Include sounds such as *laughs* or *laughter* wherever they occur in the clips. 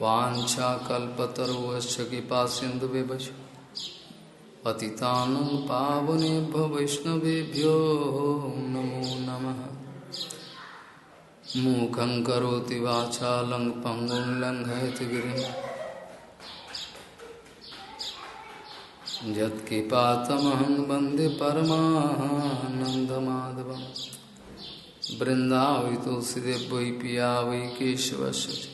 वाञ्छाकल्पतरुश्च कृपा सिन्धुविभज। पतितानं पावनेभ्यो वैष्णवेभ्यो नमो नमः। मूकं करोति वाचालं पङ्गुं लङ्घयति गिरिं। यत्कृपातमहं वंदे परमानन्दमाधवं तुलसीदेव वै पिया वै केशवस्य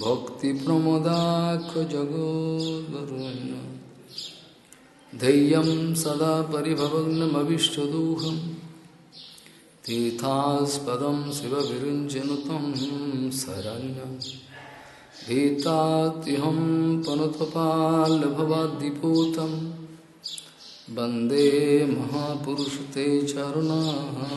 भक्तिप्रमदाख्यजगोदरुण्य धैर्यं सदा परिभवग्नमभिष्टदोहं तीर्थास्पदं शिवविरुञ्चनुतं शरण्यं भीतात्यहं पनुतपाल्भवाद्दिपूतं वंदे महापुरुषते चरुणारविन्दम्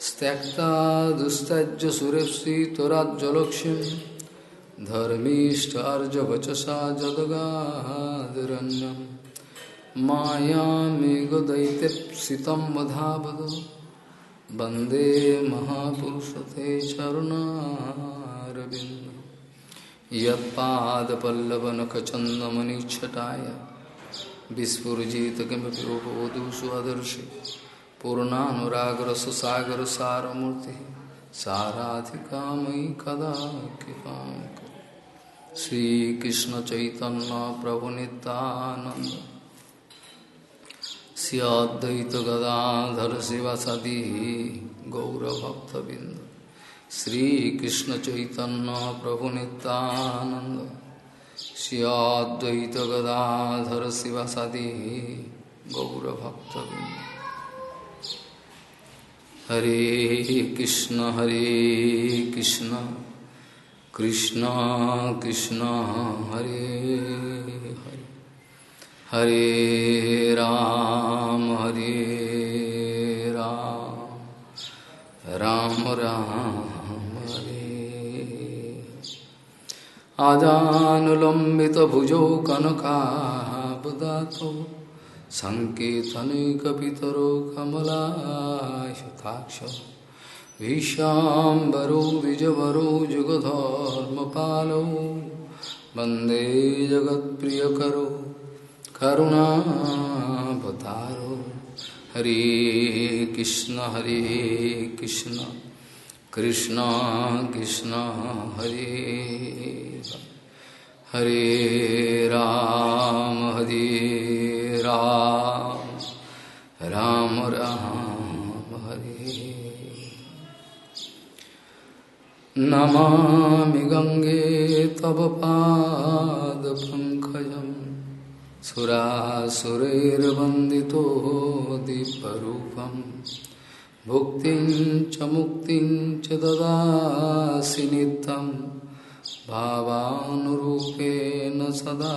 त्यक्ता दुस्तज्य सुरेप्सि त्वराज्जलक्ष्मीं धर्मीष्टार्जवचसा जदगादरण्यं मायामेघदैत्यप्सितं वधावद। वंदे महापुरुषते चरुणारविन्दं। यत्पादपल्लवनखचन्दमनिच्छटाय। विस्फुरजित किमपि रूपवधू स्वदर्शि पूर्णानुरागर सुसागर सारमूर्ति साराधिका मयि कदा कृपा श्रीकृष्ण चैतन्य प्रभु नित्यानंद सियाद्वैत गदाधर शिवसदी गौरभक्तबिंद। श्रीकृष्ण चैतन्य प्रभु नित्यानंद सियाद्वैत गदाधर शिवसदी गौरभक्तबिंद। हरे कृष्ण हरे कृष्ण कृष्ण कृष्ण, हरे हरे। हरे राम हरे राम राम राम, हरे। आजानुलम्बितभुजौ कनकाबदातौ सङ्केतनैकपितरो कमलायुताक्ष। विशाम्बरो द्विजवरो जुगधर्मपालौ। वंदे जगत्प्रियकरो, करुणावतारो। हरे कृष्ण हरे कृष्ण। कृष्ण कृष्ण, हरे। हरे राम हरे राम राम राम, हरे नमामि गङ्गे तव पादपङ्कजं सुरासुरैर्वन्दितो दिव्यरूपं भुक्तिं च मुक्तिं च ददासि नित्यं भावानुरूपेण सदा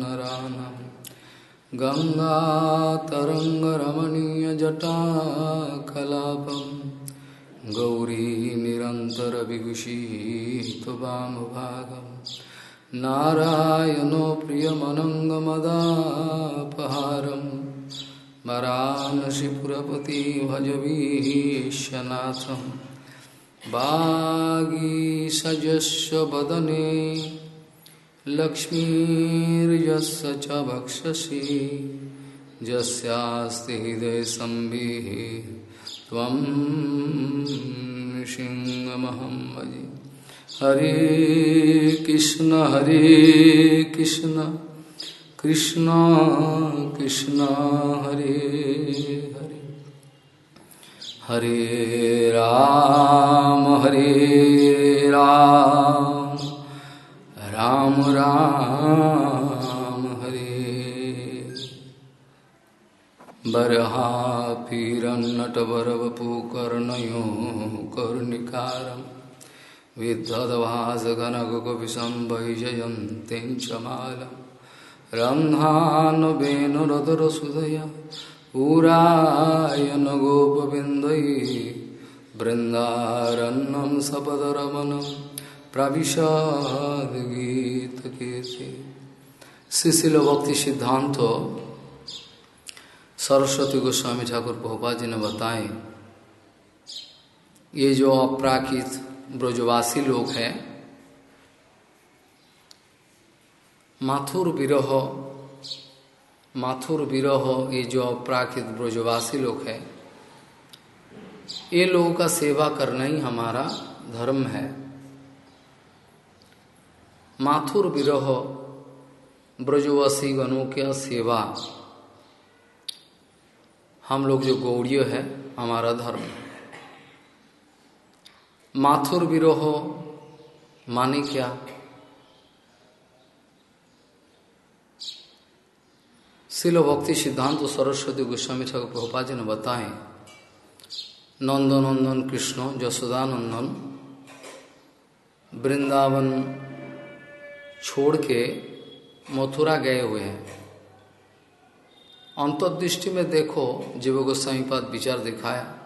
नरानम् गङ्गातरङ्गरमणीयजटाकलापं गौरी निरन्तरविभूषी त्वमभागं नारायणो प्रियमनङ्गमदापहारं वरानसिपुरपति भजवीशनाथं वागीसजस्व वदने, लक्ष्मीर्यस्य च वक्षसि। यस्यास्ति हृदय संविः, त्वं सिंहमहं भजे। हरे कृष्ण हरे कृष्ण कृष्ण कृष्ण, हरे हरे। हरे राम हरे राम राम राम, हरे। बरहा पीरन्नटवरवपुकर्णयो कर्णिकारम् विद्वद्भासगणगुकविशं वैजयन्तीं च मालम् रन्ध्रानुवेणुरधुरसुधया पुरायण गोपविन्दैः बृन्दारण्यं सपदरमणं प्रविशद गीतकेते शिशिल भक्ति सिद्धांत सरस्वती गोस्वामी ठाकुर पोपा जी ने बताए, ये जो अपराकित ब्रजवासी लोग हैं, माथुर विरह माथुर विरोह ये जो अपराकित ब्रजवासी लोग हैं, ये लोगों का सेवा करना ही हमारा धर्म है। माथुर विरोह ब्रजवासी गणों के सेवा, हम लोग जो गौड़ीय है, हमारा धर्म माथुर विरोह माने क्या? शिल भक्ति सिद्धांत सरस्वती गोस्वामी ठाकुर प्रभुपा जी ने बताए नंदन कृष्ण, जसोदानंदन, वृंदावन छोड़ के मथुरा गए हुए हैं। अंतर्दृष्टि में देखो, जीव गोस्वामी पाद विचार दिखाया,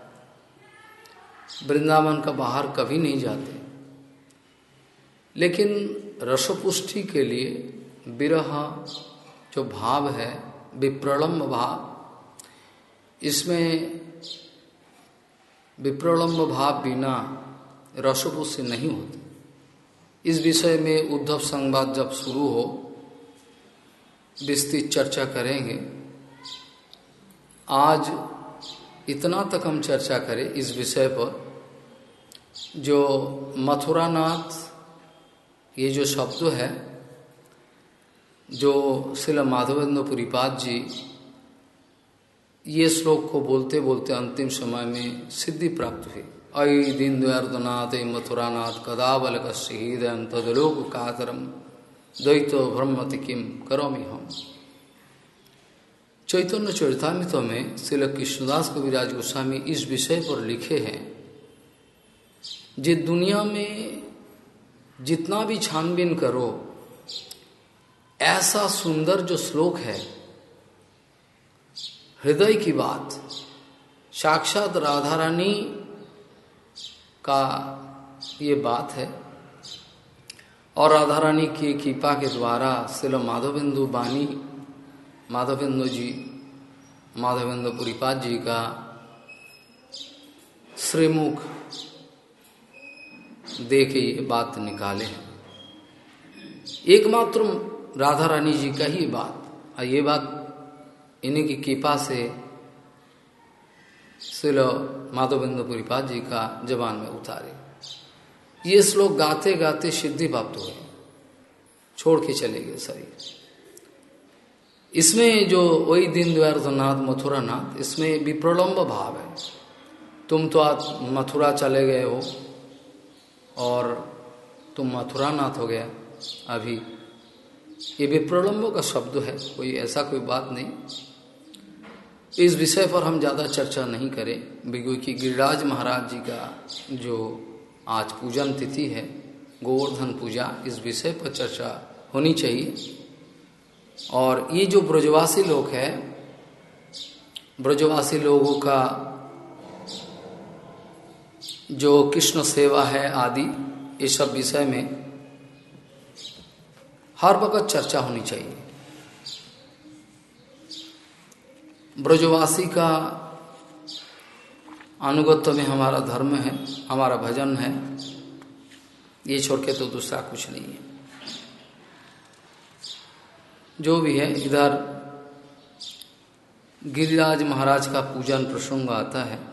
वृंदावन का बाहर कभी नहीं जाते। लेकिन रसपुष्टि के लिए विरह जो भाव है विप्रलम्ब भाव इसमें विप्रलम्ब भाव बिना रसपुष्टि नहीं होती। इस विषय में उद्धव संवाद जब शुरू हो, विस्तृत चर्चा करेंगे। आज इतना तक हम चर्चा करें इस विषय पर, जो मथुरानाथ, ये जो शब्द है जो शिल माधवेंद्र पुरीपाद जी, ये श्लोक को बोलते बोलते अंतिम समय में सिद्धि प्राप्त हुई। अय दीन दयार्दनाथ मथुरानाथ कदा बल का शहीद तदलोक कातरम द्वैतो ब्रह्मति किम करोमि हम। चैतन्य चरितामित में श्रील कृष्णदास कविराज गोस्वामी इस विषय पर लिखे हैं, जे दुनिया में जितना भी छानबीन करो ऐसा सुंदर जो श्लोक है, हृदय की बात, साक्षात राधा रानी का ये बात है, और राधा रानी की कृपा के द्वारा शिल माधवेंदु बानी माधवेंद्र जी माधवेंद्र पुरीपाद जी का श्रीमुख दे के ये बात निकाले एकमात्र राधा रानी जी का ही बात। और ये बात इन्हीं की कृपा से शिल माधवेंद्र पुरीपाद जी का जबान में उतारे। ये श्लोक गाते गाते सिद्धि प्राप्त हुए। छोड़ के चले गए शरीर इसमें जो वही दिन द्वारनाथ मथुरा नाथ, इसमें विप्रलम्ब भाव है। तुम तो आज मथुरा चले गए हो, और तुम मथुरा नाथ हो गया अभी। ये विप्रलम्ब का शब्द है, कोई ऐसा कोई बात नहीं। इस विषय पर हम ज़्यादा चर्चा नहीं करें। क्योंकि गिरिराज महाराज जी का जो आज पूजन तिथि है, गोवर्धन पूजा, इस विषय पर चर्चा होनी चाहिए। और ये जो ब्रजवासी लोग है, ब्रजवासी लोगों का जो कृष्ण सेवा है आदि, ये सब विषय में हर वक्त चर्चा होनी चाहिए। ब्रजवासी का अनुगत्य में हमारा धर्म है, हमारा भजन है, ये छोड़ के तो दूसरा कुछ नहीं है। जो भी है, इधर गिरिराज महाराज का पूजन प्रसंग आता है।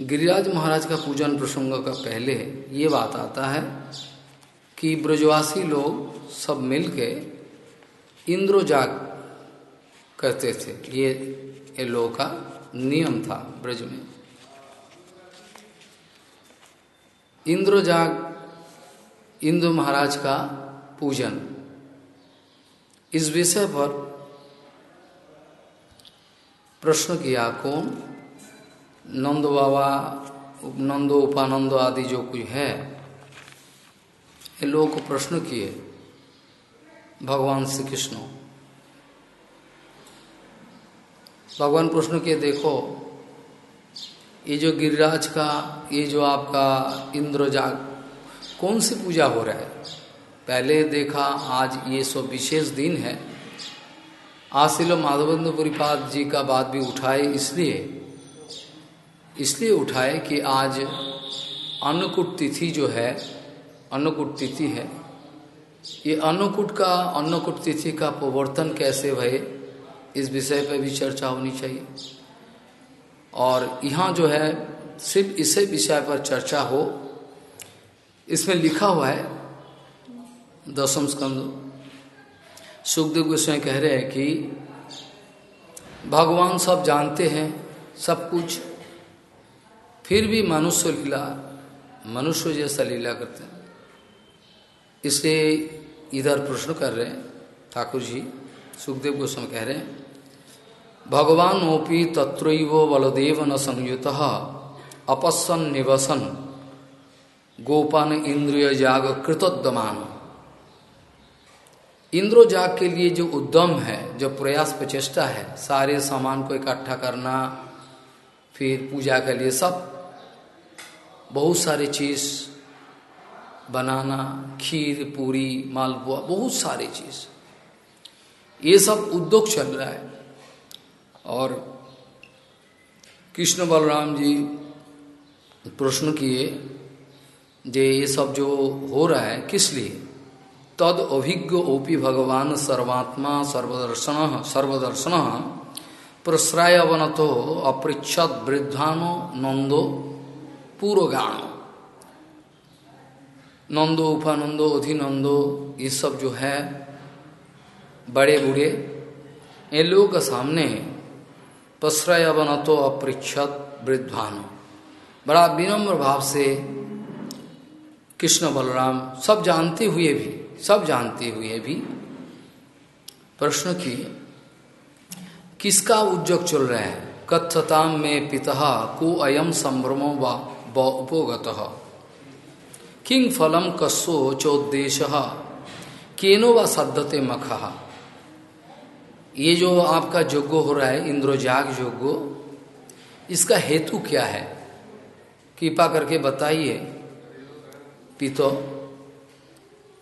गिरिराज महाराज का पूजन प्रसंग का पहले ये बात आता है कि ब्रजवासी लोग सब मिलके इंद्रो जाग करते थे। ये ये लोगों का नियम था ब्रज में। इंद्र जाग, इंद्र महाराज का पूजन। इस विषय पर प्रश्न किया कौन? नंद बाबा नंदो, उपानंदो आदि जो कुछ है, ये लोगों को प्रश्न किए, भगवान श्री कृष्ण भगवान प्रश्न किए, देखो, ये जो गिरिराज का, ये जो आपका इंद्रजाग कौन सी पूजा हो रहा है? पहले देखा, आज ये सब विशेष दिन है। आशिलो माधवेंद्र पुरीपाद जी का बात भी उठाए इसलिए इसलिए उठाए कि आज अन्नकूट तिथि जो है अन्नकूट तिथि है। ये अन्नकूट का अन्नकूट तिथि का प्रवर्तन कैसे भय, इस विषय पर भी चर्चा होनी चाहिए। और यहाँ जो है, सिर्फ़ इसे विषय पर चर्चा हो, इसमें लिखा हुआ है, दसम स्कंद। सुखदेव गोस्वाई कह रहे हैं कि, भगवान सब जानते हैं, सब कुछ फिर भी मनुष्य लीला, मनुष्य जैसा लीला करते हैं। इसलिए इधर प्रश्न कर रहे हैं, ठाकुर जी, सुखदेव गोस्वामी कह रहे हैं, भगवान ओपी तत्व बलदेव न संयुत अपसन निवसन, गोपान इंद्रिय जाग कृतोद्यमान इंद्रो जाग के लिए जो उद्यम है, जो प्रयास प्रचेष्टा है, सारे सामान को इकट्ठा करना, फिर पूजा के लिए सब बहुत सारी चीज़, बनाना, खीर, पूरी, मालपुआ, बहुत सारी चीज़। ये सब उद्योग चल रहा है। और कृष्ण बलराम जी प्रश्न किए जे ये सब जो हो रहा है किस लिए? तद अभिज्ञ ओपी भगवान सर्वात्मा सर्वदर्शन सर्वदर्शन प्रश्रायवन तो अपृछद वृद्धानो नंदो पूर्वगाण नंदो उपानंदो अधिनंदो, ये सब जो है बड़े बूढ़े ये लोगों के सामने प्रश्रयवन तो अपृछद वृद्धानो। बड़ा विनम्र भाव से कृष्ण बलराम, सब जानते हुए भी, सब जानते हुए भी प्रश्न की किसका उद्योग चल रहा है? कथताम में पिता को अयम संभ्रमो व उपगत किंग फलम कस्सो चोद्देश। केनो व सद्धते मख। ये जो आपका योग्य हो रहा है, इंद्रजाग योग्य इसका हेतु क्या है? कृपा करके बताइए। पितो,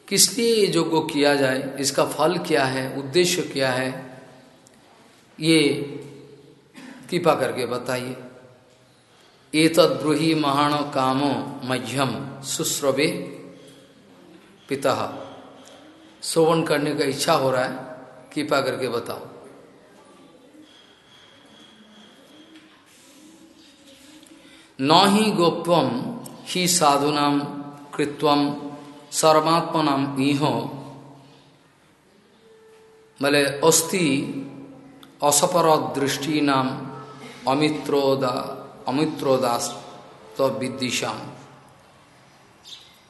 किस लिए ये यज्ञ किया जाए? इसका फल क्या है? उद्देश्य क्या है? ये कृपा करके बताइए। एतद ब्रूही महाण कामो मध्यम सुश्रवे पिता। श्रवण करने का इच्छा हो रहा है, कृपा करके बताओ। न ही गोप्वम ही साधुनाम कृत्वम सर्वात्मनाम इहो बोले अस्थि असपर दृष्टि नाम अमित्रोदा अमित्रोदास तो विदिशाम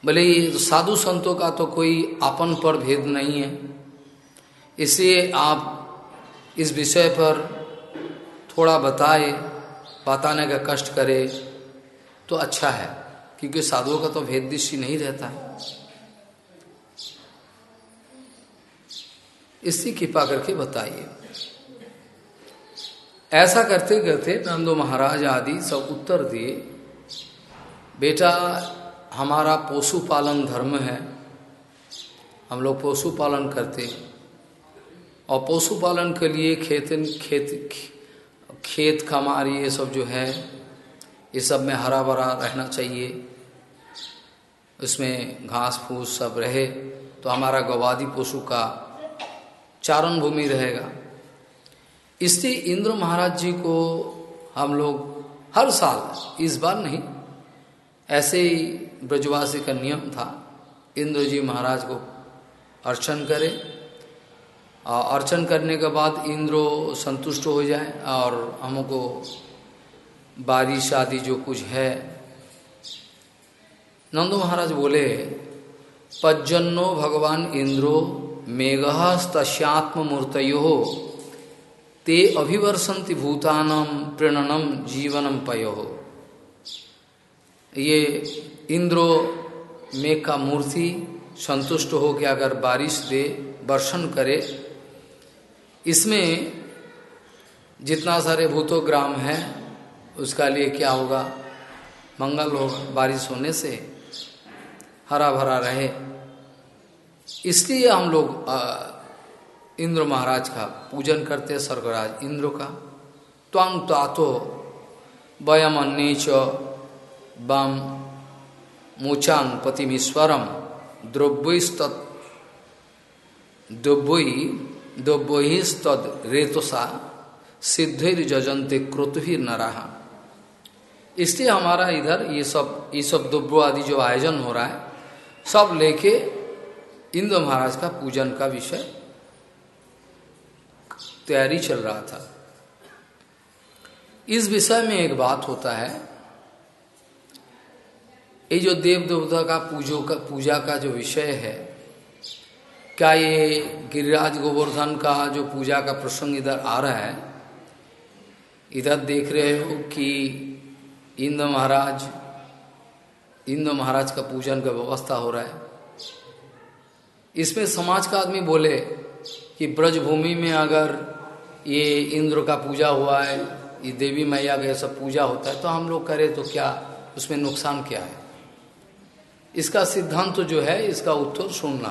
बोले साधु संतों का तो कोई आपन पर भेद नहीं है। इसलिए आप इस विषय पर थोड़ा बताए, बताने का कष्ट करे तो अच्छा है, क्योंकि साधुओं का तो भेद दृष्टि नहीं रहता है। इसकी कृपा करके बताइए। ऐसा करते करते नंदो महाराज आदि सब उत्तर दिए, बेटा, हमारा पशुपालन धर्म है, हम लोग पशुपालन करते हैं। और पशुपालन के लिए खेत खेत खेत खमार ये सब जो है, ये सब में हरा भरा रहना चाहिए। उसमें घास फूस सब रहे तो हमारा गवादी पशु का चारण भूमि रहेगा। इसलिए इंद्र महाराज जी को हम लोग हर साल, इस बार नहीं, ऐसे ही ब्रजवासी का नियम था, इंद्र जी महाराज को अर्चन करें। और अर्चन करने के बाद इंद्रो संतुष्ट हो जाए और हमको बारिश आदि जो कुछ है। नंदो महाराज बोले, पज्जन्नो भगवान इंद्रो मेघस्तस्यात्म मूर्तो ते अभिवर्षंति भूतानम प्रणनम जीवनम पयो। ये इंद्रो मेघ का मूर्ति संतुष्ट हो के अगर बारिश दे वर्षण करे, इसमें जितना सारे भूतोग्राम है, उसका लिए क्या होगा? मंगल होगा बारिश होने से हरा भरा रहे। इसलिए हम लोग इंद्र महाराज का पूजन करते स्वर्गराज इंद्र का। त्वांग तातो वयम अन्नीच बम मोचांग पतिमीश्वरम द्रव्यस्त द्रव्यी, द्रव्यस्तद रेतसा, सिद्धिर जजंते क्रोतुहिर न रहा इसलिए हमारा इधर ये सब ये सब दुब्रो आदि जो आयोजन हो रहा है, सब लेके इंद्र महाराज का पूजन का विषय तैयारी चल रहा था। इस विषय में एक बात होता है, ये जो देव देवता का पूजो का, पूजा का जो विषय है, क्या ये गिरिराज गोवर्धन का जो पूजा का प्रसंग इधर आ रहा है? इधर देख रहे हो कि इंद्र महाराज इंद्र महाराज का पूजन का व्यवस्था हो रहा है। इसमें समाज का आदमी बोले कि ब्रजभूमि में अगर ये इंद्र का पूजा हुआ है, ये देवी मैया का सब पूजा होता है तो हम लोग करें तो क्या, उसमें नुकसान क्या है? इसका सिद्धांत तो जो है, इसका उत्तर सुनना,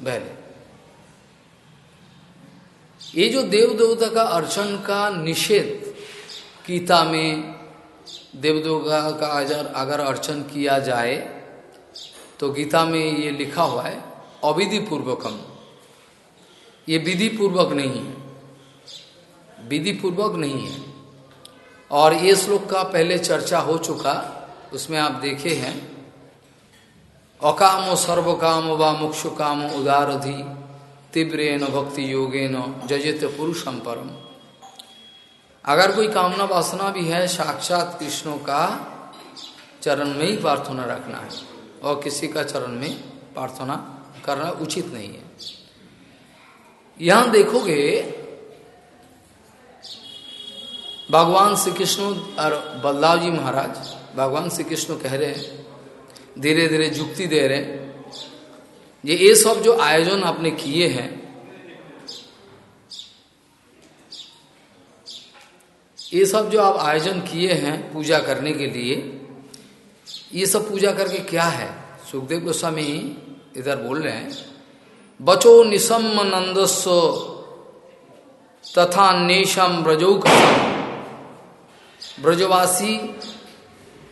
पहले। ये जो देव देवता का अर्चन का निषेध, गीता में देवदुर्गा का अगर अगर अर्चन किया जाए तो गीता में ये लिखा हुआ है अविधि पूर्वकम ये विधि पूर्वक नहीं है। विधि पूर्वक नहीं है। और ये श्लोक का पहले चर्चा हो चुका, उसमें आप देखे हैं, अकामो सर्वकाम व मुक्षु काम उदारधि तीव्रेन भक्ति योगेन जजित पुरुषम परम। अगर कोई कामना वासना भी है, साक्षात कृष्णों का चरण में ही प्रार्थना रखना है, और किसी का चरण में प्रार्थना करना उचित नहीं है। यहाँ देखोगे भगवान श्री कृष्ण और बलदाव जी महाराज, भगवान श्री कृष्ण कह रहे हैं धीरे धीरे जुक्ति दे रहे हैं। ये ये सब जो आयोजन आपने किए हैं, ये सब जो आप आयोजन किए हैं पूजा करने के लिए, ये सब पूजा करके क्या है? सुखदेव गोस्वामी इधर बोल रहे हैं, बचो निशम नंदस्व तथा नेशम ब्रजो ब्रजवासी,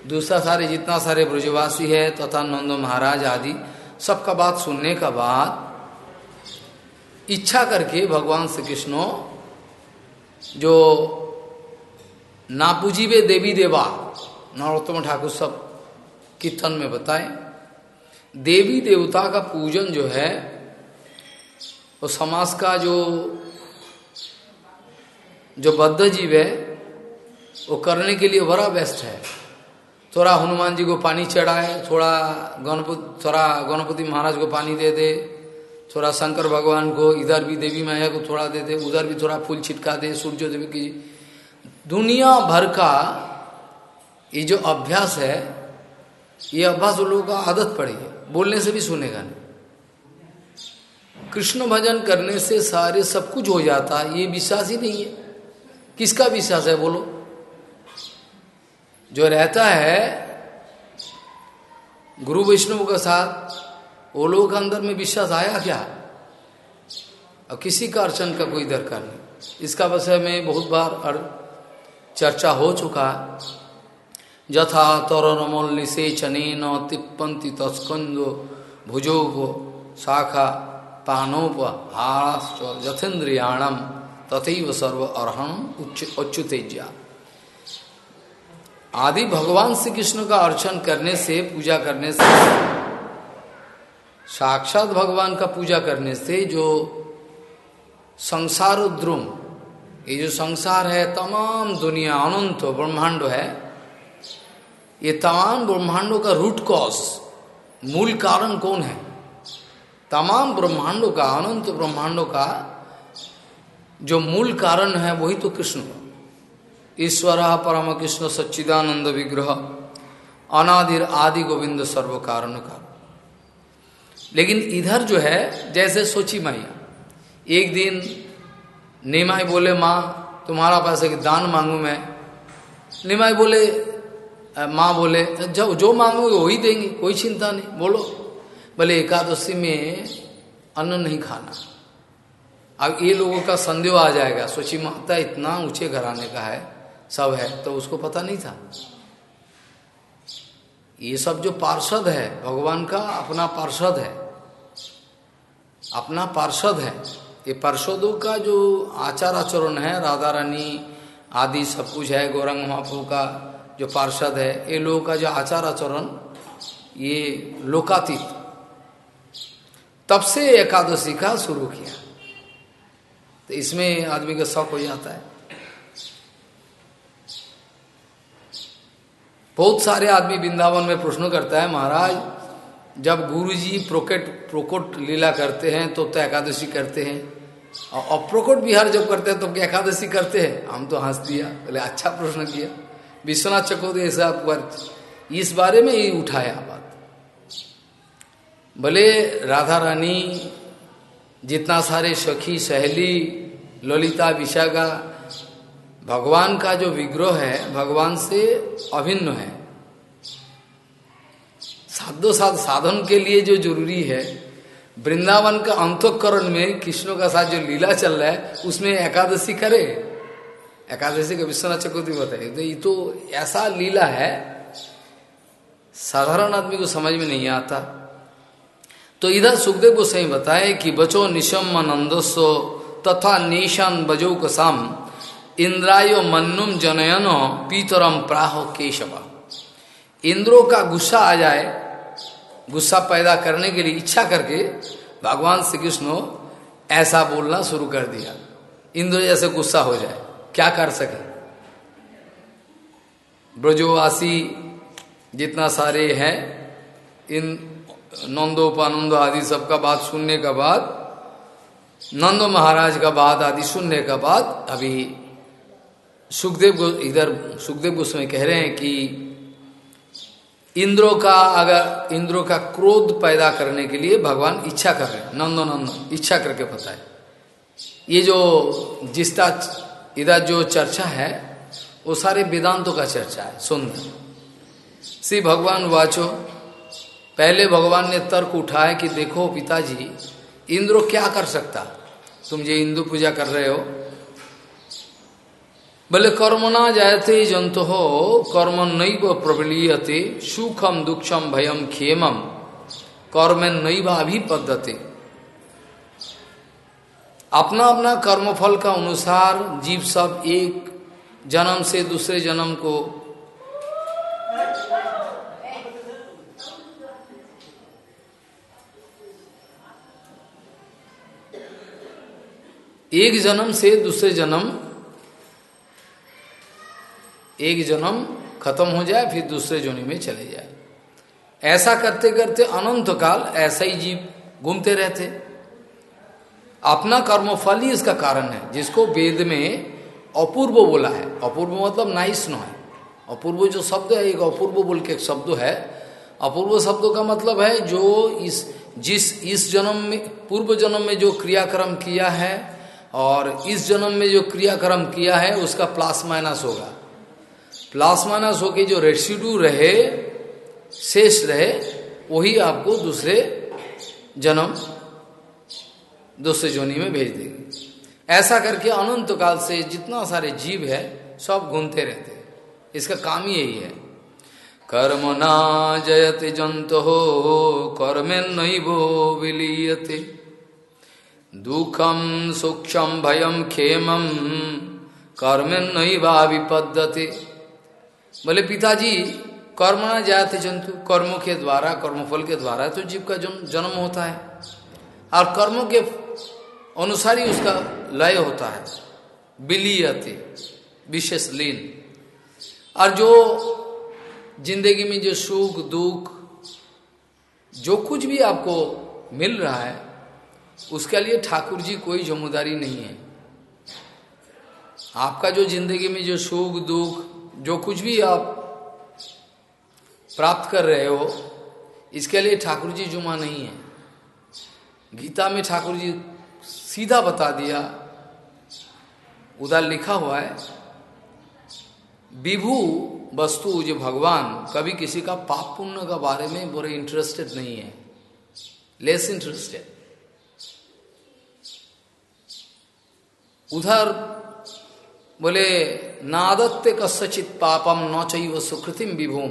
दूसरा सारे, जितना सारे ब्रजवासी है, तथा नंद महाराज आदि, सबका बात सुनने का बाद, इच्छा करके भगवान श्री कृष्ण जो नापूजीवे देवी देवा, नरोत्तम ठाकुर सब कीर्तन में बताए, देवी देवता का पूजन जो है, वो समाज का जो जो बद्ध जीव है वो करने के लिए बड़ा बेस्ट है। थोड़ा हनुमान जी को पानी चढ़ाए, थोड़ा गणपति थोड़ा गणपति महाराज को पानी दे दे, थोड़ा शंकर भगवान को, इधर भी देवी माया को थोड़ा दे दे, उधर भी थोड़ा फूल छिटका दे, सूर्य देवी की। दुनिया भर का ये जो अभ्यास है, ये अभ्यास उन लोगों का आदत पड़ी है। बोलने से भी सुनेगा नहीं। कृष्ण भजन करने से सारे सब कुछ हो जाता है, ये विश्वास ही नहीं है। किसका विश्वास है, बोलो? जो रहता है गुरु वैष्णव के साथ, वो लोगों के अंदर में विश्वास आया क्या? और किसी का अर्चन का कोई दरकार नहीं। इसका विषय में बहुत बार चर्चा हो चुका यथा तरनमल निषेचन तिप्पन्ति तस्कंदो भुजोप शाखा पानोप हाराश्च यथेन्द्रियाणम तथैव सर्व अर्हम उच्चुतेज्या आदि भगवान श्री कृष्ण का अर्चन करने से, पूजा करने से, साक्षात भगवान का पूजा करने से जो संसार उद्रुम ये जो संसार है, तमाम दुनिया अनंत ब्रह्मांड है, ये तमाम ब्रह्मांडों का रूट कॉज मूल कारण कौन है? तमाम ब्रह्मांडों का, अनंत ब्रह्मांडों का जो मूल कारण है, वही तो कृष्ण। ईश्वर परम कृष्ण सच्चिदानंद विग्रह, अनादिर आदि गोविंद सर्व कारण का लेकिन इधर जो है, जैसे सोची मैया एक दिन निमाई बोले, माँ, तुम्हारा पैसे की दान मांगू मैं? निमाई बोले माँ बोले जो जो मांगोगे वही देंगे, कोई चिंता नहीं, बोलो। बोले एकादशी में अन्न नहीं खाना। अब ये लोगों का संदेह आ जाएगा, सोची माता इतना ऊँचे घराने का है सब है तो उसको पता नहीं था। ये सब जो पार्षद है, भगवान का अपना पार्षद है, अपना पार्षद है, ये पार्षदों का जो आचार आचरण है, राधा रानी आदि सब कुछ है, गौरंग महाप्रभु का जो पार्षद है, ये लोगों का जो आचार आचरण, ये लोकातीत। तब से एकादशी का शुरू किया। तो इसमें आदमी का शौक हो जाता है। बहुत सारे आदमी वृंदावन में प्रश्न करता है, महाराज, जब गुरुजी प्रोकेट, प्रोकोट लीला करते हैं तो तो एकादशी करते हैं। और प्रोकोट बिहार जब करते हैं तो एकादशी करते हैं? हम तो हंस दिया, बोले अच्छा प्रश्न किया। विश्वनाथ चकोदे साहब पर इस बारे में ही उठाया बात। भले राधा रानी, जितना सारे सखी, सहेली, ललिता, विशाखा भगवान का जो विग्रह है, भगवान से अभिन्न है। साधो साध साधन के लिए जो ज़रूरी है, वृंदावन का अंतोकरण में कृष्ण का साथ जो लीला चल रहा है, उसमें एकादशी करे। एकादशी का विश्वनाथ चक्रवर्ती बताए तो ये तो ऐसा लीला है, साधारण आदमी को समझ में नहीं आता। तो इधर सुखदेव को सही बताए कि बचो निशम नंदस्व तथा निशान बजो कसाम। इंद्रायो मन्नुम जनयनो पीतरम प्राहो केशव। इंद्रों का गुस्सा आ जाए, गुस्सा पैदा करने के लिए इच्छा करके भगवान श्री कृष्ण ऐसा बोलना शुरू कर दिया। इंद्र जैसे गुस्सा हो जाए, क्या कर सके? ब्रजोवासी जितना सारे हैं, इन नंदोपानंदो आदि सबका बात सुनने का बाद, नंदो महाराज का बात आदि सुनने का बाद अभी सुखदेव इधर सुखदेव गोस्वामी कह रहे हैं कि इंद्रों का अगर, इंद्रों का क्रोध पैदा करने के लिए भगवान इच्छा कर रहे हैं। नंदो नंदो इच्छा करके पता है। ये जो जिसका इधर जो चर्चा है, वो सारे वेदांतों का चर्चा है सुंदर श्री भगवान वाचो, पहले भगवान ने तर्क उठाया कि देखो पिताजी, इंद्र क्या कर सकता? तुम जो इंदु पूजा कर रहे हो बोले कर्मना जायते जंतु हो कर्म नैव प्रबलियते, सुखम दुखम भयम खेमम। कर्म नैव अभिपद्धते अपना अपना कर्मफल का अनुसार जीव सब एक, जन्म से दूसरे जन्म को एक जन्म से दूसरे जन्म एक जन्म खत्म हो जाए, फिर दूसरे जोनी में चले जाए। ऐसा करते करते अनंत काल ऐसा ही जीव घूमते रहते। अपना कर्मफल ही इसका कारण है, जिसको वेद में अपूर्व बोला है। अपूर्व मतलब नाइस नो है अपूर्व जो शब्द है, एक अपूर्व बोल के एक शब्द है। अपूर्व शब्दों का मतलब है जो इस, जिस, इस जन्म में, पूर्व जन्म में जो क्रियाक्रम किया है, और इस जन्म में जो क्रियाक्रम किया है, उसका प्लास माइनस होगा। प्लास माइनस होके जो रेसिड्यू रहे, शेष रहे, वही आपको दूसरे जन्म, दूसरे जोनी में भेज देगी। ऐसा करके अनंत काल से जितना सारे जीव है, सब घूमते रहते इसका काम ही यही है। कर्म ना जयते जंत हो, कर्मे नैवो विलीयते। दुखम सूक्ष्म भयम, खेमम, कर्मे नैवा विपद्यते। बोले, पिताजी कर्म ना जाते जंतु कर्मों के द्वारा, कर्मफल के द्वारा तो जीव का जन्म होता है। और कर्मों के अनुसार ही उसका लय होता है। बिलीयते, विशेष लीन। और जो ज़िंदगी में जो सुख, दुख, जो कुछ भी आपको मिल रहा है, उसके लिए ठाकुर जी कोई ज़िम्मेदारी नहीं है। आपका जो ज़िंदगी में जो सुख, दुख जो कुछ भी आप प्राप्त कर रहे हो, इसके लिए ठाकुर जी जुमा नहीं है। गीता में ठाकुर जी सीधा बता दिया, उधर लिखा हुआ है, विभू वस्तु जो भगवान। कभी किसी का पाप पुण्य का बारे में बड़े इंटरेस्टेड नहीं है। लेस इंटरेस्टेड उधर बोले नादत्य कस्यचित पापम न चाहिए सुकृतिम विभूम।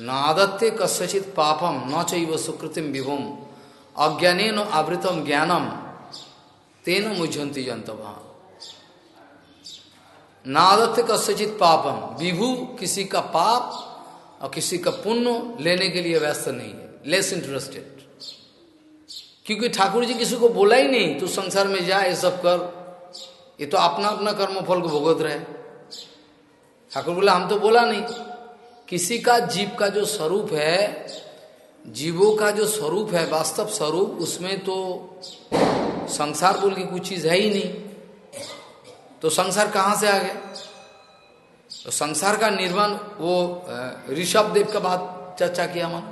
नादत्य कस्यचित पापम न चाहिए सुकृतिम विभूम। अज्ञान आवृतम ज्ञानम तेन मुझंती जंतवा नादत्य कस्यचित पापम विभू किसी का पाप और किसी का पुण्य लेने के लिए व्यस्त नहीं है लेस इंटरेस्टेड क्योंकि ठाकुर जी किसी को बोला ही नहीं, तू संसार में जा, ये सब कर। ये तो अपना अपना कर्म फल को भुगत रहे ठाकुर बोला, हम तो बोला नहीं। किसी का जीव का जो स्वरूप है, जीवों का जो स्वरूप है, वास्तव स्वरूप, उसमें तो संसार बोल के कुछ चीज़ है ही नहीं। तो संसार कहाँ से आ गया? तो संसार का निर्माण, वो ऋषभ देव का बात चर्चा किया मन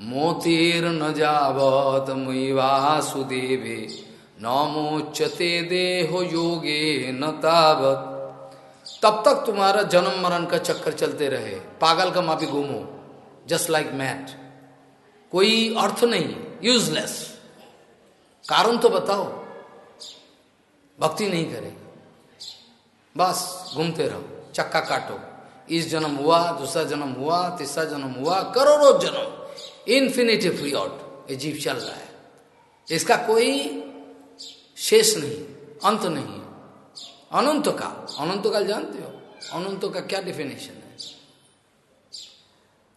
मोतीर न जावत मुई वासुदेवे। नमोचते देहो योगे न तब तक तुम्हारा जन्म मरण का चक्कर चलते रहे। पागल का मापी घूमो जस्ट लाइक मैट कोई अर्थ नहीं। यूजलेस कारण तो बताओ। भक्ति नहीं करेगी। बस घूमते रहो। चक्का काटो। इस जन्म हुआ, दूसरा जन्म हुआ, तीसरा जन्म हुआ, करोड़ों जन्म। इन्फिनिटी फ्री आउट ये जीव चल रहा है। इसका कोई शेष नहीं, अंत नहीं है। अनंत काल अनंत काल जानते हो? अनंत का क्या डिफिनेशन है?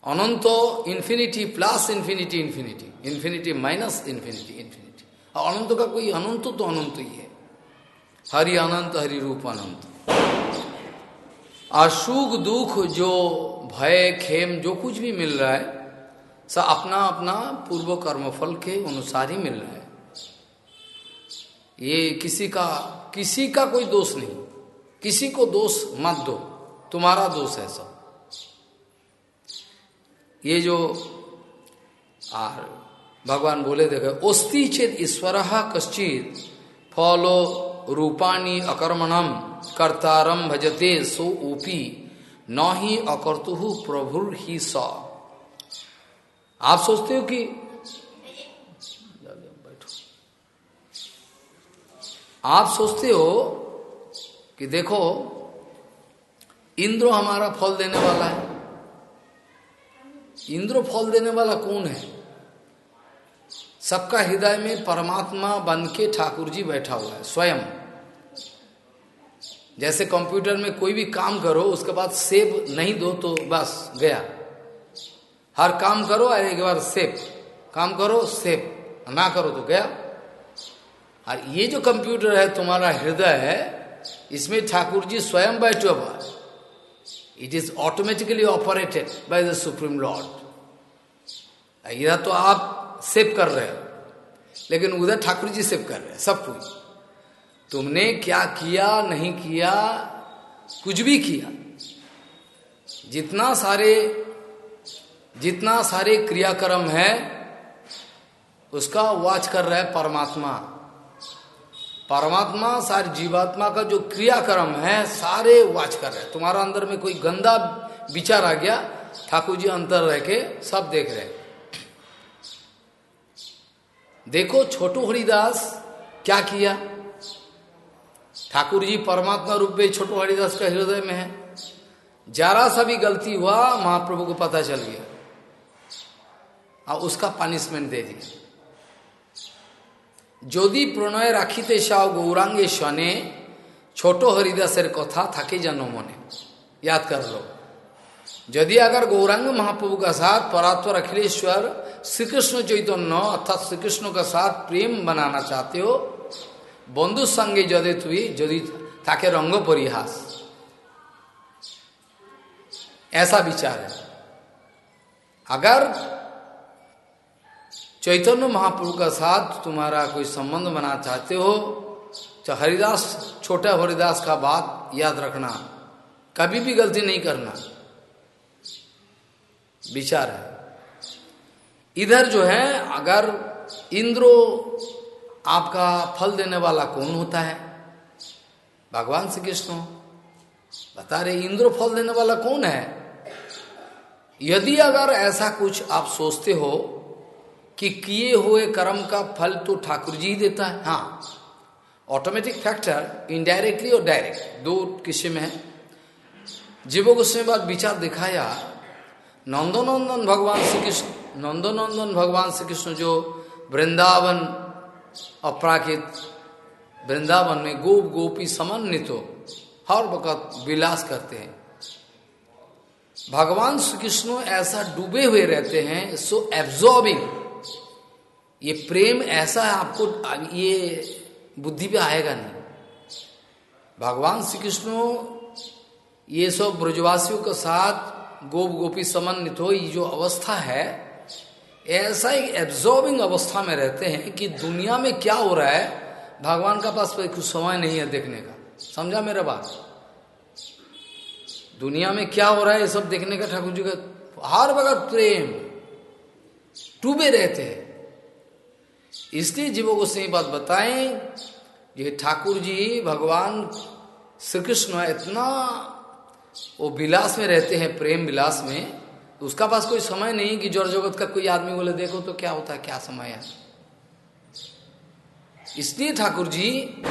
अनंत infinity plus infinity infinity infinity minus infinity infinity और अनंत का कोई अनंत तो अनंत ही है। हरि अनंत, हरि रूप अनंत। असुख दुख, जो भय, खेम, जो कुछ भी मिल रहा है सब अपना अपना पूर्व कर्मफल के अनुसार ही मिल रहा है। ये किसी का किसी का कोई दोष नहीं। किसी को दोष मत दो। तुम्हारा दोष है सब। ये जो आर भगवान बोले, देखे, ओस्ति चेत ईश्वर कश्चित फलो रूपाणी अकर्मणम कर्तारम भजते सो ऊपी न ही अकर्तु प्रभुर ही स आप सोचते हो कि आप सोचते हो कि देखो, इंद्र हमारा फल देने वाला है। इंद्र फल देने वाला कौन है? सबका हृदय में परमात्मा बन के ठाकुर जी बैठा हुआ है, स्वयं। जैसे कंप्यूटर में कोई भी काम करो, उसके बाद सेव नहीं दो तो बस, गया। हर काम करो, और एक बार सेव काम करो सेव ना करो तो गया। और ये जो कंप्यूटर है, तुम्हारा हृदय है, इसमें ठाकुर जी स्वयं बैठे हुआ it is automatically operated by the supreme lord इधर तो आप सेव कर रहे हो, लेकिन उधर ठाकुर जी सेव कर रहे हैं, सब कुछ तुमने क्या किया, नहीं किया, कुछ भी किया। जितना सारे जितना सारे क्रियाक्रम है, उसका वाच कर रहा है परमात्मा। परमात्मा, सारे जीवात्मा का जो क्रियाक्रम है, सारे वाच कर रहे तुम्हारा अंदर में कोई गंदा विचार आ गया, ठाकुर जी अंतर रह के सब देख रहे देखो, छोटू हरिदास क्या किया? ठाकुर जी परमात्मा रूप में छोटू हरिदास का हृदय में है। जरा सा भी गलती हुआ, महाप्रभु को पता चल गया। और उसका पनिशमेंट दे दिया। যদি প্রণয় রাখিতে চাও গৌরাঙ্গে শনে ছোট হরিদাসের কথা থাকে যেন মনে याद कर लो यदि अगर गौरांग महाप्रभु का साथ परात्वर अखिलेश्वर श्री कृष्ण चैतन्य अर्थात श्री कृष्ण का साथ प्रेम बनाना चाहते हो बंधु संगे यदि तुई यदि ताके रंग परिहास ऐसा विचार है अगर चैतन्य महाप्रभु का साथ तुम्हारा कोई संबंध बना चाहते हो तो हरिदास, छोटा हरिदास का बात याद रखना। कभी भी गलती नहीं करना। विचार है। इधर जो है, अगर इंद्रो आपका फल देने वाला कौन होता है? भगवान श्री कृष्ण। बता रहे, इंद्र फल देने वाला कौन है? यदि अगर ऐसा कुछ आप सोचते हो कि किए हुए कर्म का फल तो ठाकुर जी ही देता है। हाँ। ऑटोमेटिक फैक्टर इनडायरेक्टली और डायरेक्ट दो किस्म में है। जीवो उसने बाद विचार दिखाया नंदनंदन भगवान श्री कृष्ण नंदनंदन भगवान श्री कृष्ण जो वृंदावन अपराकित वृंदावन में गोप गोपी समन्वित हो हर वक्त विलास करते हैं। भगवान श्री कृष्ण ऐसा डूबे हुए रहते हैं सो एब्जॉर्बिंग ये प्रेम ऐसा है, आपको ये बुद्धि पे आएगा नहीं। भगवान श्री कृष्ण ये सब ब्रजवासियों के साथ गोप गोपी समन्वित हो जो अवस्था है, ऐसा एक एब्जॉर्बिंग अवस्था में रहते हैं कि दुनिया में क्या हो रहा है, भगवान का पास कुछ समय नहीं है देखने का। समझा मेरा बात? दुनिया में क्या हो रहा है, ये सब देखने का ठाकुर जी का, हर वक्त प्रेम, डूबे रहते हैं। इसलिए जीवों को सही बात बताएँ ये ठाकुर जी भगवान श्री कृष्ण इतना वो विलास में रहते हैं, प्रेम विलास में तो उसका पास कोई समय नहीं कि ज़ोर जगत का कोई आदमी बोले, देखो तो क्या होता है, क्या समय है? इसलिए ठाकुर जी,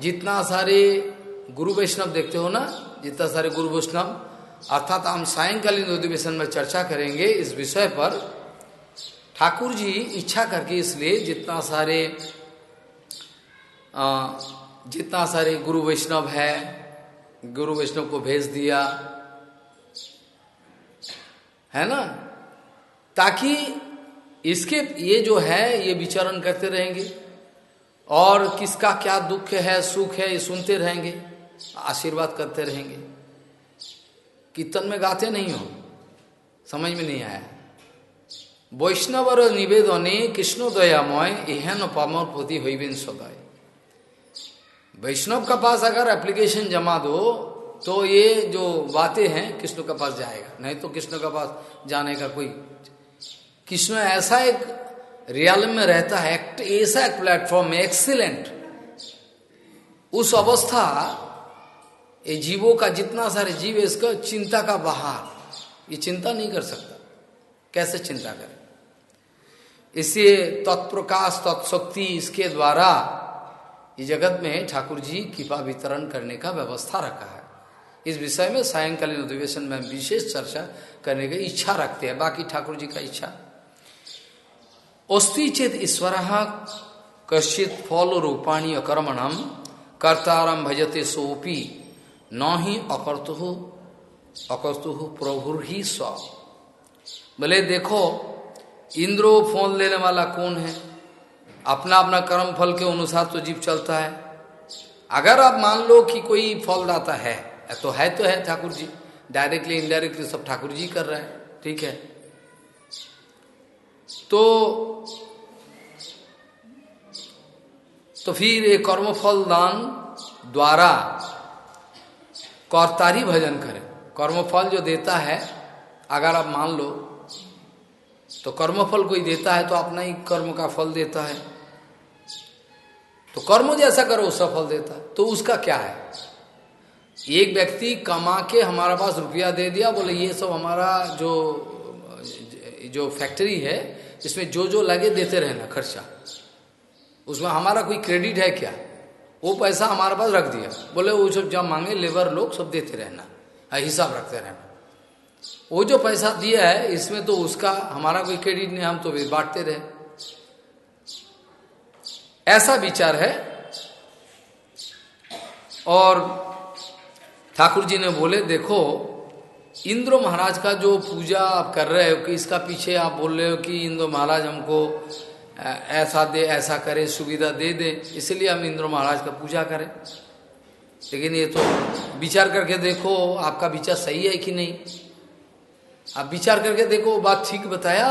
जितना सारे गुरु वैष्णव देखते हो ना, जितना सारे गुरु वैष्णव, अर्थात हम सायंकालीन अधिवेशन में चर्चा करेंगे इस विषय पर ठाकुर जी इच्छा करके इसलिए जितना सारे आ, जितना सारे गुरु वैष्णव है गुरु वैष्णव को भेज दिया है ना? ताकि इसके ये जो है ये विचरण करते रहेंगे। और किसका क्या दुख है सुख है ये सुनते रहेंगे आशीर्वाद करते रहेंगे। कीर्तन में गाते नहीं हो समझ में नहीं आया। বৈষ্ণবর নিবেদনে কৃষ্ণ दयामय एहन पामर पोती हुईबिन सदय वैष्णव का पास अगर एप्लीकेशन जमा दो तो ये जो बातें हैं कृष्ण के पास जाएगा नहीं तो कृष्ण के पास जाने का कोई कृष्ण ऐसा एक रियल में रहता है ऐसा एक प्लेटफॉर्म है एक्सीलेंट उस अवस्था ये जीवों का जितना सारे जीव है इसका चिंता का बाहर ये चिंता नहीं कर सकता कैसे चिंता करें इसलिए तत्प्रकाश, तत्शक्ति इसके द्वारा इस जगत में ठाकुर जी कृपा वितरण करने का व्यवस्था रखा है। इस विषय में सायंकालीन अधिवेशन में विशेष चर्चा करने की इच्छा रखते हैं। बाकी ठाकुर जी का इच्छा। अस्ति चेत ईश्वर कश्चित फल रूपाणी अकर्मणम कर्तारम भजते सोपी न ही अकर्तु अकर्तु प्रभुर ही स्व। बोले देखो इंद्रो फ़ोन लेने वाला कौन है? अपना अपना कर्म फल के अनुसार तो जीव चलता है। अगर आप मान लो कि कोई फल दाता है तो है तो है ठाकुर जी। डायरेक्टली इनडायरेक्टली सब ठाकुर जी कर रहे हैं, ठीक है? तो तो फिर ये कर्मफल दान द्वारा कर्तारी भजन करें। कर्मफल जो देता है, अगर आप मान लो तो कर्मफल कोई देता है तो अपना ही कर्म का फल देता है। तो कर्म जैसा करो, उसका फल देता है। तो उसका क्या है? एक व्यक्ति कमा के हमारा पास रुपया दे दिया, बोले, ये सब हमारा जो जो फैक्ट्री है, इसमें जो जो लगे देते रहना, खर्चा। उसमें हमारा कोई क्रेडिट है क्या? वो पैसा हमारे पास रख दिया। बोले, वो सब जब मांगे लेबर लोग सब देते रहना हिसाब रखते रहना। वो जो पैसा दिया है, इसमें तो उसका, हमारा कोई क्रेडिट नहीं, हम तो बांटते रहे। ऐसा विचार है। और ठाकुर जी ने बोले, देखो, इंद्र महाराज का जो पूजा आप कर रहे हो, कि इसका पीछे आप बोल रहे हो कि इंद्र महाराज हमको ऐसा दे, ऐसा करे, सुविधा दे दे, इसलिए हम इंद्र महाराज का पूजा करें। लेकिन ये तो विचार करके देखो, आपका विचार सही है कि नहीं? आप विचार करके देखो बात ठीक बताया।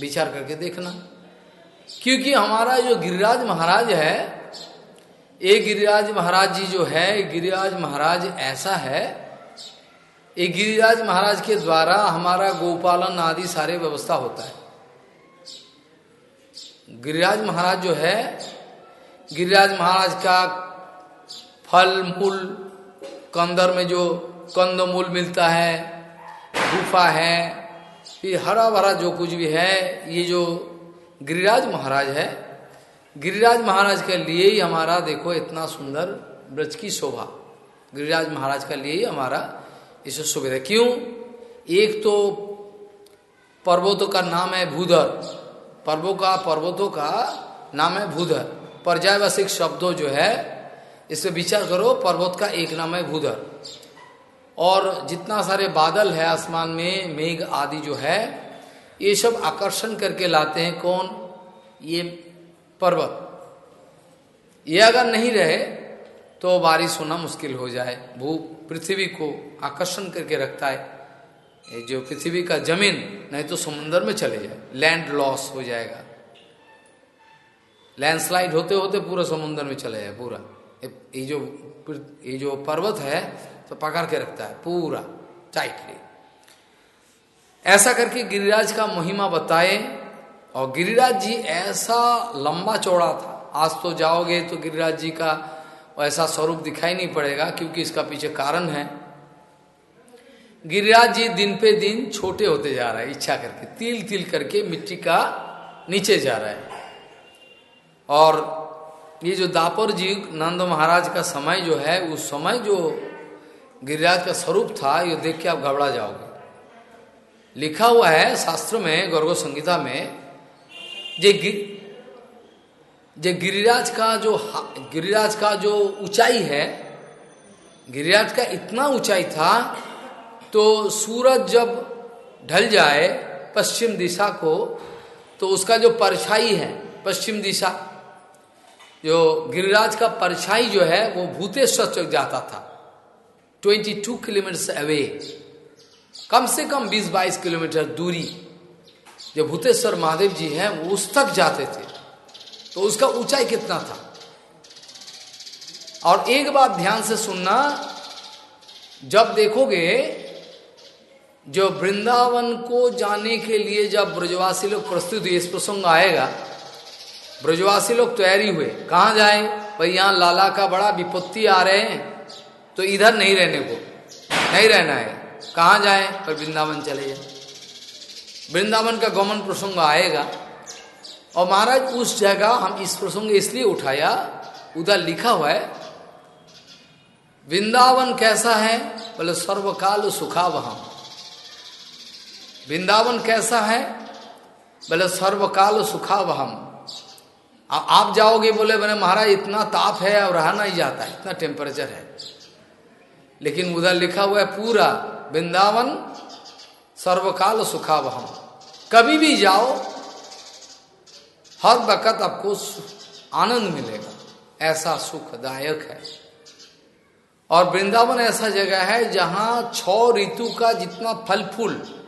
विचार करके देखना। क्योंकि हमारा जो गिरिराज महाराज है ये गिरिराज महाराज जी जो है गिरिराज महाराज ऐसा है ये गिरिराज महाराज के द्वारा हमारा गोपालन आदि सारे व्यवस्था होता है। गिरिराज महाराज जो है, गिरिराज महाराज का फल, मूल, कंदर में जो कंद, मूल मिलता है गुफा है, ये हरा भरा जो कुछ भी है, ये जो गिरिराज महाराज है, गिरिराज महाराज के लिए ही हमारा देखो इतना सुंदर ब्रज की शोभा। गिरिराज महाराज का लिए ही हमारा इसे सुविधा क्यों? एक तो पर्वतों का नाम है भूधर। पर्वों का, पर्वतों का नाम है भूधर। पर्यावसिक शब्दों जो है इससे विचार करो, पर्वत का एक नाम है भूधर। और जितना सारे बादल है आसमान में, मेघ आदि जो है, ये सब आकर्षण करके लाते हैं कौन? ये पर्वत। ये अगर नहीं रहे तो बारिश होना मुश्किल हो जाए। भू, पृथ्वी को आकर्षण करके रखता है। ये जो पृथ्वी का ज़मीन, नहीं तो समुन्द्र में चले जाए। लैंड लॉस हो जाएगा। लैंडस्लाइड होते होते पूरा समुन्द्र में चले जाए, पूरा। ये जो ये जो पर्वत है तो पकड़ के रखता है पूरा टाइटली ऐसा करके गिरिराज का महिमा बताए, और गिरिराज जी ऐसा लंबा चौड़ा था। आज तो जाओगे तो गिरिराज जी का ऐसा स्वरूप दिखाई नहीं पड़ेगा, क्योंकि इसका पीछे कारण है। गिरिराज जी दिन पे दिन छोटे होते जा रहा है, इच्छा करके तिल तिल करके मिट्टी का नीचे जा रहा है। और ये जो दापर जी, नंद महाराज का समय जो है, उस समय जो गिरिराज का स्वरूप था, ये देख के आप घबरा जाओगे। लिखा हुआ है शास्त्र में, गौरव संगीता में, जे गिर जे गिरिराज का जो गिरिराज का जो ऊंचाई है, गिरिराज का इतना ऊंचाई था तो सूरज जब ढल जाए पश्चिम दिशा को तो उसका जो परछाई है, पश्चिम दिशा जो गिरिराज का परछाई जो है, वो भूतेश्वर चौक जाता था। 22 किलोमीटर अवे कम से कम 20-22 किलोमीटर दूरी। जो भूतेश्वर महादेव जी हैं, वो उस तक जाते थे। तो उसका ऊंचाई कितना था? और एक बात ध्यान से सुनना, जब देखोगे, जो वृंदावन को जाने के लिए जब ब्रजवासी लोग प्रस्तुत इस प्रसंग आएगा ब्रजवासी लोग तैयारी हुए। कहा जाए? भाई यहाँ लाला का बड़ा विपत्ति आ रहे हैं। तो इधर नहीं रहने को। नहीं रहना है। कहा जाए? पर वृंदावन चले जाए। वृंदावन का गमन प्रसंग आएगा। और महाराज, उस जगह हम इस प्रसंग इसलिए उठाया, उधर लिखा हुआ है, वृंदावन कैसा है? बोले, सर्वकाल सुखा वहाँ वृंदावन कैसा है? बोले, सर्वकाल सुखा वहम आप जाओगे, बोले बोले महाराज, इतना ताप है और रहा नहीं जाता है, इतना टेम्परेचर है। लेकिन उधर लिखा हुआ है, पूरा वृंदावन सर्वकाल सुखा वहम कभी भी जाओ, हर वक्त आपको आनंद मिलेगा। ऐसा सुखदायक है। और वृंदावन ऐसा जगह है जहाँ छ ऋतु का जितना फल फूल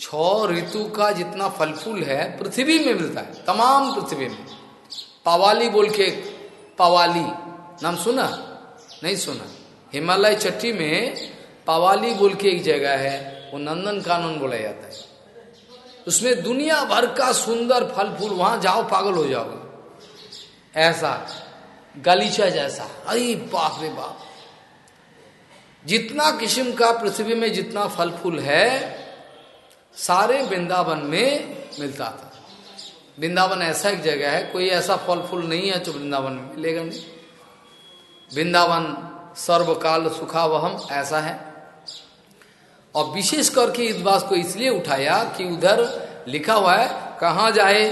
छ ऋतु का जितना फल फूल है, पृथ्वी में मिलता है, तमाम पृथ्वी में। पावाली बोल के पावाली। नाम सुना? नहीं सुना। हिमालय चट्टी में पावाली बोल के एक जगह है, वो नंदन कानून बोला जाता है। उसमें दुनिया भर का सुंदर फल फूल, वहाँ जाओ, पागल हो जाओगे। ऐसा, गलीचा जैसा। अरे बाप रे बाप। जितना किस्म का पृथ्वी में जितना फल फूल है, सारे वृंदावन में मिलता था। वृंदावन ऐसा एक जगह है, कोई ऐसा फल फूल नहीं है जो वृंदावन में मिलेगा नहीं। वृंदावन सर्वकाल सुखावहम ऐसा है। और विशेष करके इस बात को इसलिए उठाया कि उधर लिखा हुआ है, कहा जाए?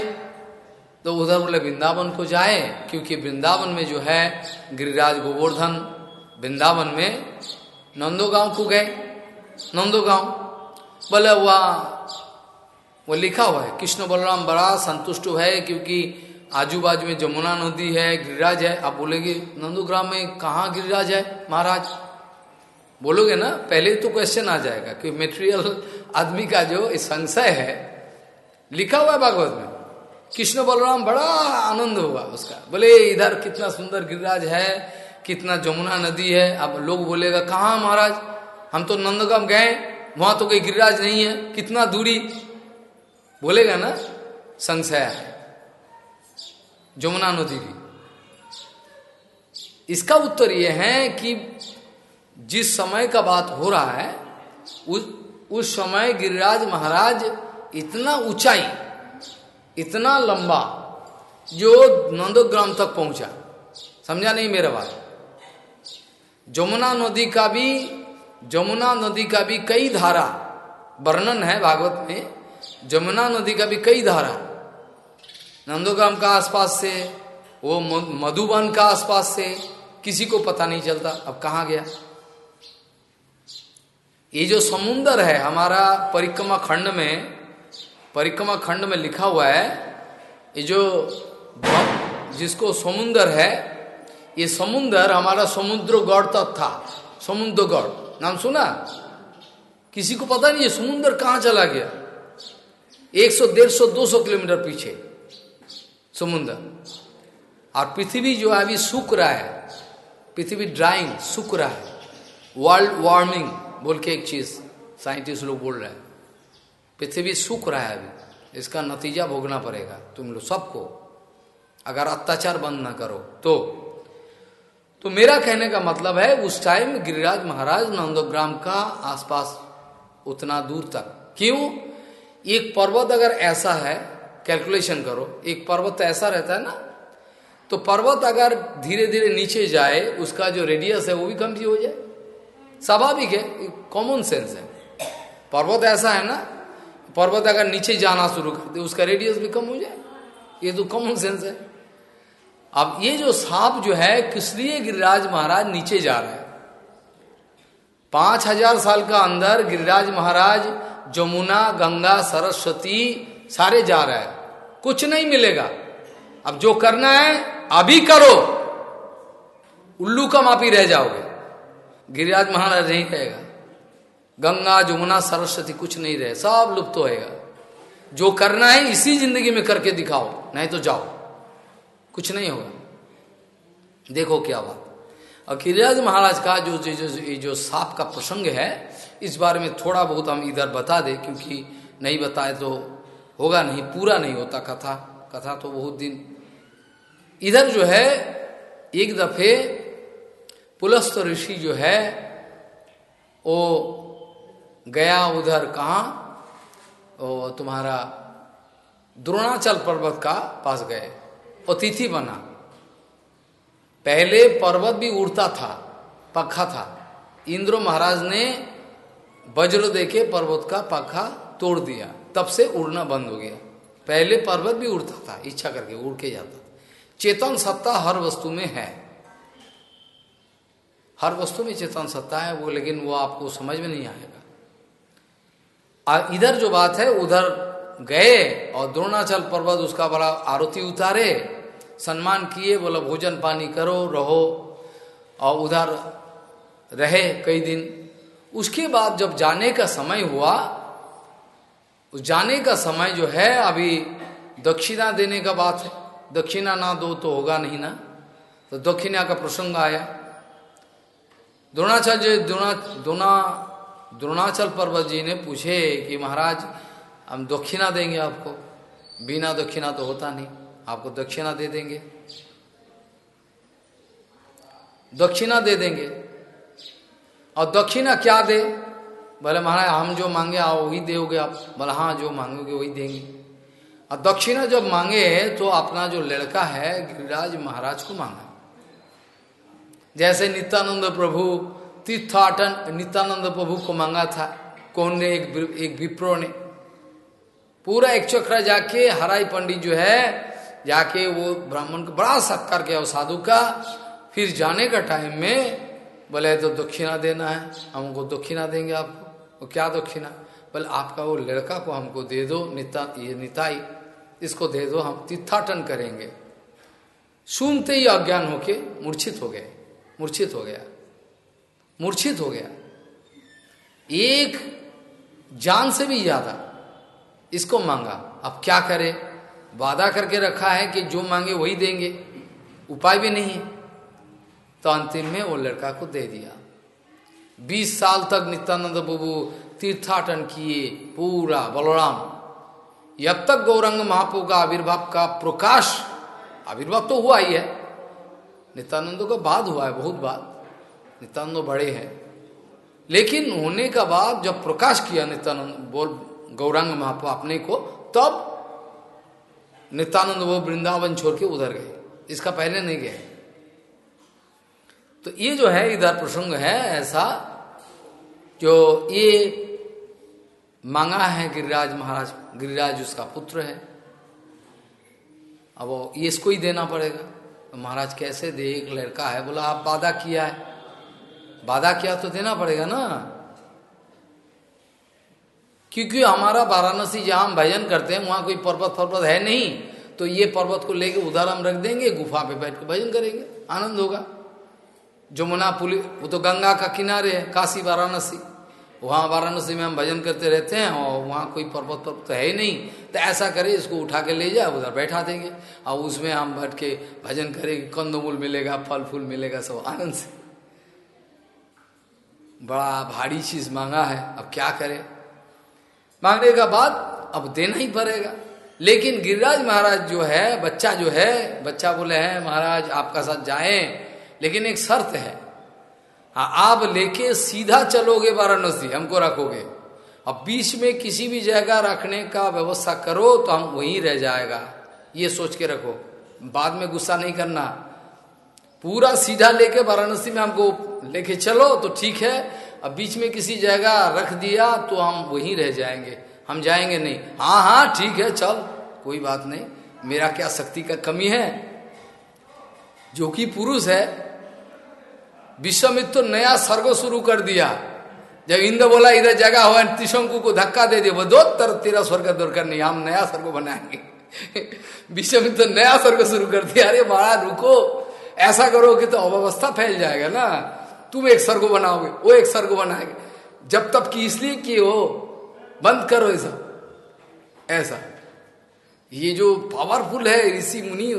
तो उधर बोले, वृंदावन को जाए, क्योंकि वृंदावन में जो है, गिरिराज गोवर्धन वृंदावन में नंदो गाँव को गए। नंदो गाँव बोले, वह वो लिखा हुआ है, कृष्ण बलराम बड़ा संतुष्ट है क्योंकि आजू बाजू में जमुना नदी है, गिरिराज है। आप बोलेगे, नंदुग्राम में कहा गिरिराज है, महाराज? बोलोगे ना, पहले तो क्वेश्चन आ जाएगा कि मेटेरियल आदमी का जो संशय है, लिखा हुआ है भागवत में। कृष्ण बलराम बड़ा आनंद हुआ उसका। बोले, इधर कितना सुंदर गिरिराज है, कितना जमुना नदी है। अब लोग बोलेगा, कहा महाराज? हम तो नंदगाम गए, वहाँ तो कोई गिरिराज नहीं है। कितना दूरी? बोलेगा ना, संशय जमुना नदी की इसका उत्तर यह है कि जिस समय का बात हो रहा है, उस उस समय गिरिराज महाराज इतना ऊंचाई, इतना लंबा, जो नंदोग्राम तक पहुँचा। समझा नहीं मेरा बात? जमुना नदी का भी, जमुना नदी का भी कई धारा वर्णन है भागवत में। जमुना नदी का भी कई धारा। नंदोग्राम का आसपास से, वो मधुबन का आसपास से किसी को पता नहीं चलता, अब कहा गया? ये जो समुन्दर है, हमारा परिक्रमा खंड में, परिक्रमा खंड में लिखा हुआ है, ये जो जिसको समुन्दर है, ये समुन्दर हमारा समुद्र गढ़ तक था समुद्र गढ़ नाम सुना? किसी को पता नहीं है समुन्द्र कहाँ चला गया? एक सौ, डेढ़ सौ, दो सौ किलोमीटर पीछे समुन्द्र और पृथ्वी जो है अभी सूख रहा है, पृथ्वी ड्राइंग सूख रहा है। वर्ल्ड वार्मिंग बोल के एक चीज़ साइंटिस्ट लोग बोल रहे हैं। पृथ्वी सूख रहा है अभी, इसका नतीजा भोगना पड़ेगा तुम लोग सबको। अगर अत्याचार बंद ना करो तो। तो मेरा कहने का मतलब है, उस टाइम गिरिराज महाराज नंदोग्राम का आसपास उतना दूर तक। क्यों? एक पर्वत अगर ऐसा है कैलकुलेशन करो, एक पर्वत ऐसा रहता है ना? तो पर्वत अगर धीरे धीरे नीचे जाए, उसका जो रेडियस है वो भी कम भी हो जाए। स्वाभाविक है कॉमन सेंस है। पर्वत ऐसा है ना, पर्वत अगर नीचे जाना शुरू कर दे, उसका रेडियस भी कम हो जाए। ये तो कॉमन सेंस है। अब ये जो सांप जो है, किस लिए गिरिराज महाराज नीचे जा रहे हैं? पाँच हज़ार साल का अंदर गिरिराज महाराज जमुना गंगा सरस्वती सारे जा रहे हैं। कुछ नहीं मिलेगा। अब जो करना है अभी करो। उल्लू का मापी रह जाओगे। गिरिराज महाराज नहीं कहेगा। गंगा जमुना सरस्वती कुछ नहीं रहे। सब लुप्त तो होएगा। जो करना है इसी ज़िंदगी में करके दिखाओ। नहीं तो जाओ। कुछ नहीं होगा। देखो क्या बात। और गिरिराज महाराज का जो जो जो, जो सांप का प्रसंग है इस बारे में थोड़ा बहुत हम इधर बता दे, क्योंकि नहीं बताए तो होगा नहीं, पूरा नहीं होता कथा। कथा तो बहुत दिन। इधर जो है, एक दफे पुलस्त ऋषि जो है वो गया उधर कहा? तुम्हारा द्रोणाचल पर्वत का पास गए। अतिथि बना। पहले पर्वत भी उड़ता था पखा था। इंद्र महाराज ने वज्र देके पर्वत का पखा तोड़ दिया। तब से उड़ना बंद हो गया। पहले पर्वत भी उड़ता था, इच्छा करके उड़ के जाता चेतन सत्ता हर वस्तु में है। हर वस्तु में चेतन सत्ता है वो, लेकिन वो आपको समझ में नहीं आएगा। इधर जो बात है, उधर गए और द्रोणाचल पर्वत, उसका बड़ा आरती उतारे, सम्मान किए, बोला, भोजन पानी करो, रहो। और उधर रहे कई दिन। उसके बाद जब जाने का समय हुआ, उस जाने का समय जो है, अभी दक्षिणा देने का बात है। दक्षिणा ना दो तो होगा नहीं ना? तो दक्षिणा का प्रसंग आया। द्रोणाचार्य, द्रोणा द्रोणा, द्रोणाचल पर्वत जी ने पूछे कि महाराज, हम दक्षिणा देंगे आपको। बिना दक्षिणा तो होता नहीं। आपको दक्षिणा दे देंगे। दक्षिणा दे देंगे। और दक्षिणा क्या दे? बोले, महाराज, हम जो मांगे, आओ वही दोगे आप। बोले हाँ जो मांगोगे वही देंगे। और दक्षिणा जब मांगे तो अपना जो लड़का है, गिरिराज महाराज को मांगा। जैसे नित्यानंद प्रभु, तीर्थाटन, नित्यानंद प्रभु को मांगा था, कौन ने? एक एक विप्रो ने। पूरा एक चक्रा जाके, हराई पंडित जो है, जाके वो ब्राह्मण को बड़ा सत्कार किया साधु का। फिर जाने का टाइम में बोले तो दक्षिणा देना है, हमको दक्षिणा देंगे आपको। क्या दक्षिणा बोले, आपका वो लड़का को हमको दे दो, निता, ये निताई, इसको दे दो, हम तीर्थाटन करेंगे। सुनते ही अज्ञान होके मूर्छित हो गए, मूर्छित हो गया, मूर्छित हो गया। एक जान से भी ज़्यादा इसको मांगा, अब क्या करे? वादा करके रखा है कि जो मांगे वही देंगे, उपाय भी नहीं है। तो अंतिम में वो लड़का को दे दिया। बीस साल तक नित्यानंद बाबू तीर्थाटन किए पूरा बलराम। जब तक गौरंग महापो का आविर्भाव का प्रकाश, आविर्भाव तो हुआ ही है। नित्यानंदों का बाद हुआ है, बहुत बाद। नित्यानंद बड़े हैं। लेकिन होने का बाद जब प्रकाश किया नित्यानंद, बोल गौरांग महापो अपने को, तब नित्यानंद वो वृंदावन छोड़ के उधर गए। इसका पहले नहीं गए। तो ये जो है, इधर प्रसंग है ऐसा, जो ये मांगा है गिरिराज महाराज, गिरिराज उसका पुत्र है। अब ये इसको ही देना पड़ेगा। तो महाराज कैसे दे एक लड़का है, बोला, आप वादा किया है। वादा किया तो देना पड़ेगा ना। क्योंकि हमारा वाराणसी जहाँ हम भजन करते हैं, वहाँ कोई पर्वत पर्वत है नहीं। तो ये पर्वत को लेके उधर हम रख देंगे, गुफा पे बैठ के भजन करेंगे। आनंद होगा। जमुना पुल, वो तो गंगा का किनारे है, काशी, वाराणसी। वहाँ वाराणसी में हम भजन करते रहते हैं और वहाँ कोई पर्वत पर्वत तो है ही नहीं। तो ऐसा करे इसको उठा के ले जाए उधर बैठा देंगे। और उसमें हम बैठ के भजन करेंगे, कंदमूल मिलेगा, फल फूल मिलेगा, सब आनंद से। बड़ा भारी चीज़ मांगा है, अब क्या करे? मांगने का बाद अब देना ही पड़ेगा। लेकिन गिरिराज महाराज जो है, बच्चा जो है, बच्चा बोले हैं, महाराज, आपका साथ जाए लेकिन एक शर्त है। हाँ आप लेके सीधा चलोगे वाराणसी, हमको रखोगे। अब बीच में किसी भी जगह रखने का व्यवस्था करो तो हम वहीं रह जाएगा। ये सोच के रखो। बाद में गुस्सा नहीं करना। पूरा सीधा लेके वाराणसी में हमको लेके चलो तो ठीक है। अब बीच में किसी जगह रख दिया तो हम वहीं रह जाएँगे। हम जाएँगे नहीं। हाँ हाँ ठीक है, चल, कोई बात नहीं। मेरा क्या शक्ति का कमी है? जो कि पुरुष है विश्वमित्र नया स्वर्ग शुरू कर दिया। जब इंद्र बोला, इधर जगह हुआ त्रिशंकु को धक्का दे दिया। वो दो तर तेरा स्वर्ग दूर नहीं हम नया स्वर्ग बनाएँगे। *laughs* विश्वमित्र नया स्वर्ग शुरू कर दिया। अरे महाराज रुको। ऐसा करोगे तो अव्यवस्था फैल जाएगा ना। तुम एक स्वर्ग बनाओगे, वो एक स्वर्ग बनाएँगे। जब तब की इसलिए कि हो बंद करो ऐसा ऐसा। ये जो पावरफुल है, ऋषि मुनि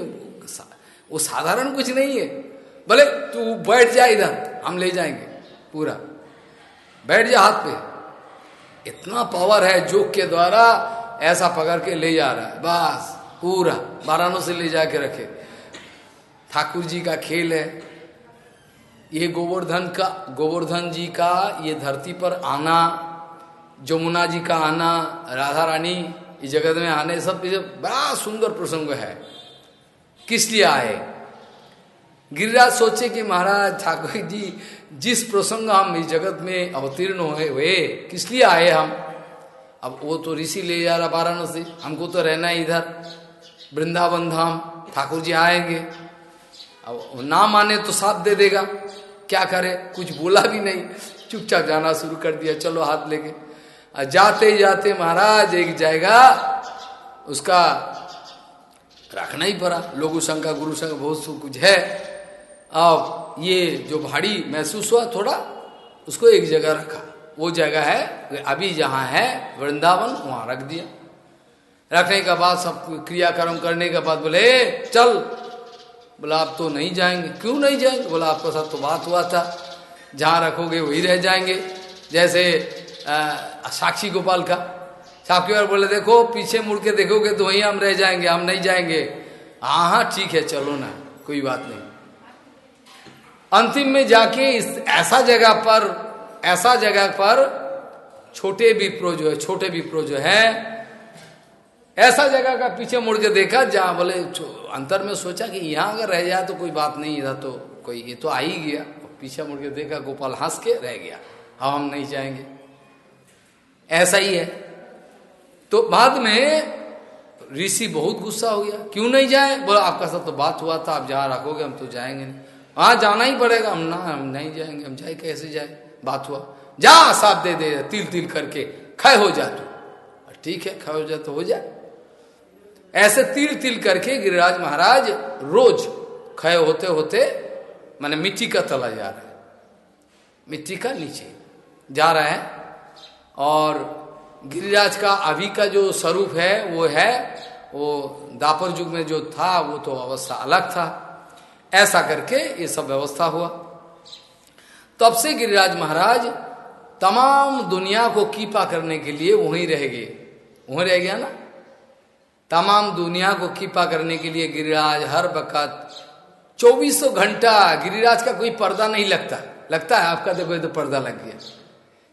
वो साधारण कुछ नहीं है। बोले, तू बैठ जा इधर, हम ले जाएँगे, पूरा। बैठ जा हाथ पे। इतना पावर है जोग के द्वारा, ऐसा पकड़ के ले जा रहा है। बस, पूरा। बारानों से ले जाके रखे। ठाकुर जी का खेल है। ये गोवर्धन का, गोवर्धन जी का, ये धरती पर आना, जमुना जी का आना, राधा रानी, इस जगत में आने, सब बड़ा सुंदर प्रसंग है। किस लिए आए? गिरिराज सोचे कि महाराज ठाकुर जी, जिस प्रसंग हम इस जगत में अवतीर्ण हुए हुए किस लिए आए हम? अब वो तो ऋषि ले जा रहा वाराणसी, हमको तो रहना है इधर। वृंदावन धाम, ठाकुर जी आएँगे। अब ना माने तो साथ दे देगा। क्या करे? कुछ बोला भी नहीं। चुपचाप जाना शुरू कर दिया। चलो हाथ लेके। जाते जाते महाराज एक जाएगा उसका रखना ही पड़ा। लोगु संघ का, गुरु संघ, बहुत कुछ है। अब ये जो भारी महसूस हुआ थोड़ा उसको एक जगह रखा। वो जगह है अभी जहाँ है वृंदावन वहाँ रख दिया। रखने के बाद सब क्रियाक्रम करने के बाद बोले चल। बोला आप तो नहीं जाएँगे। क्यों नहीं जाएँगे? बोला आपके साथ तो बात हुआ था। जहाँ रखोगे वही रह जाएँगे। जैसे आ, साक्षी गोपाल का। साक्षी बार बोले देखो पीछे मुड़ के देखोगे तो वहीं हम रह जाएँगे हम नहीं जाएँगे। हाँ हाँ ठीक है चलो ना कोई बात नहीं। अंतिम में जाके इस ऐसा जगह पर, ऐसा जगह पर छोटे विप्रो जो है, छोटे विप्रो जो है, ऐसा जगह का पीछे मुड़ के देखा, जहाँ बोले अंतर में सोचा कि यहाँ अगर रह जाए तो कोई बात नहीं, इधर तो कोई, ये तो आ ही गया। पीछे मुड़ के देखा, गोपाल हंस के रह गया। हाँ हम नहीं जाएँगे। ऐसा ही है। तो बाद में ऋषि बहुत गुस्सा हो गया। क्यों नहीं जाए? बोला, आपका साथ तो बात हुआ था, आप जहाँ रखोगे, हम तो जाएँगे नहीं। हाँ जाना ही पड़ेगा। हम ना, हम नहीं जाएँगे, हम जाए, कैसे जाए? बात हुआ। जा साफ़ दे दे, तिल तिल करके। खय हो जा तू। ठीक है खय हो जा तो हो जाए ऐसे तिल तिल करके गिरिराज महाराज रोज खय होते होते, मैंने मिट्टी का तला जा रहा है। मिट्टी का नीचे जा रहा है। और गिरिराज का अभी का जो स्वरूप है, वो है, वो दापर युग में जो था, वो तो अवस्था अलग था। ऐसा करके ये सब व्यवस्था हुआ। तब से गिरिराज महाराज तमाम दुनिया को कीपा करने के लिए वहीं रह गए। वहीं रह गया ना? तमाम दुनिया को कीपा करने के लिए गिरिराज हर वक्त चौबीसों घंटा गिरिराज का कोई पर्दा नहीं लगता। लगता है आपका देखो तो पर्दा लग गया।